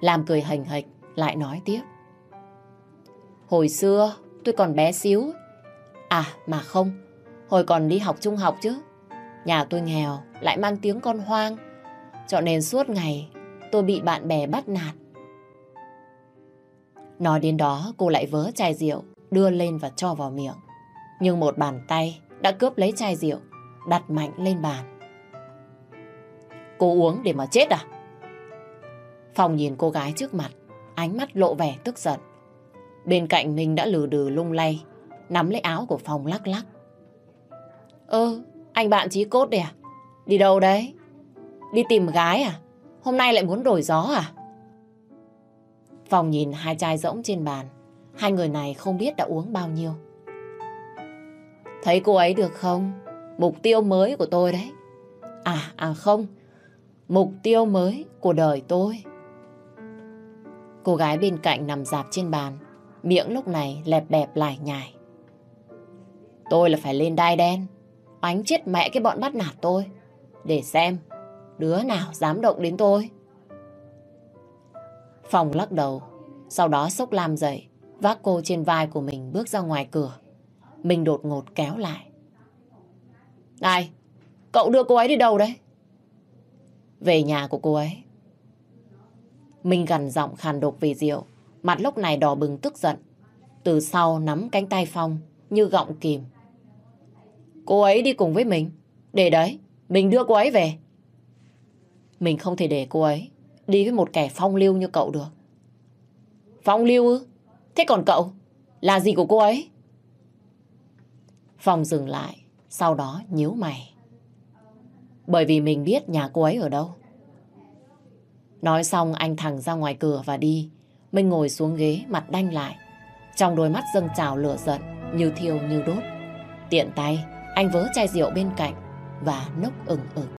Làm cười hành hạch lại nói tiếp. Hồi xưa tôi còn bé xíu. À mà không, hồi còn đi học trung học chứ. Nhà tôi nghèo, lại mang tiếng con hoang. Cho nên suốt ngày tôi bị bạn bè bắt nạt. Nói đến đó cô lại vớ chai rượu, đưa lên và cho vào miệng. Nhưng một bàn tay đã cướp lấy chai rượu, đặt mạnh lên bàn. Cô uống để mà chết à? phòng nhìn cô gái trước mặt, ánh mắt lộ vẻ tức giận. Bên cạnh mình đã lừ đừ lung lay, nắm lấy áo của Phong lắc lắc. Ơ, anh bạn chí cốt đây à? Đi đâu đấy? Đi tìm gái à? Hôm nay lại muốn đổi gió à? Phong nhìn hai chai rỗng trên bàn. Hai người này không biết đã uống bao nhiêu. Thấy cô ấy được không? Mục tiêu mới của tôi đấy. À, à không. Mục tiêu mới của đời tôi. Cô gái bên cạnh nằm dạp trên bàn. Miệng lúc này lẹp bẹp lại nhài. Tôi là phải lên đai đen. Oánh chết mẹ cái bọn bắt nạt tôi. Để xem đứa nào dám động đến tôi. Phòng lắc đầu, sau đó sốc Lam dậy, vác cô trên vai của mình bước ra ngoài cửa. Mình đột ngột kéo lại. Này, cậu đưa cô ấy đi đâu đấy? Về nhà của cô ấy. Mình gần giọng khàn đục vì rượu, mặt lúc này đỏ bừng tức giận. Từ sau nắm cánh tay Phong như gọng kìm. Cô ấy đi cùng với mình. Để đấy, mình đưa cô ấy về. Mình không thể để cô ấy đi với một kẻ phong lưu như cậu được. Phong lưu ư? Thế còn cậu? Là gì của cô ấy? Phong dừng lại, sau đó nhíu mày. Bởi vì mình biết nhà cô ấy ở đâu. Nói xong anh thẳng ra ngoài cửa và đi. Minh ngồi xuống ghế, mặt đanh lại. Trong đôi mắt dâng trào lửa giận, như thiêu, như đốt. Tiện tay, anh vớ chai rượu bên cạnh và nốc ừng ực.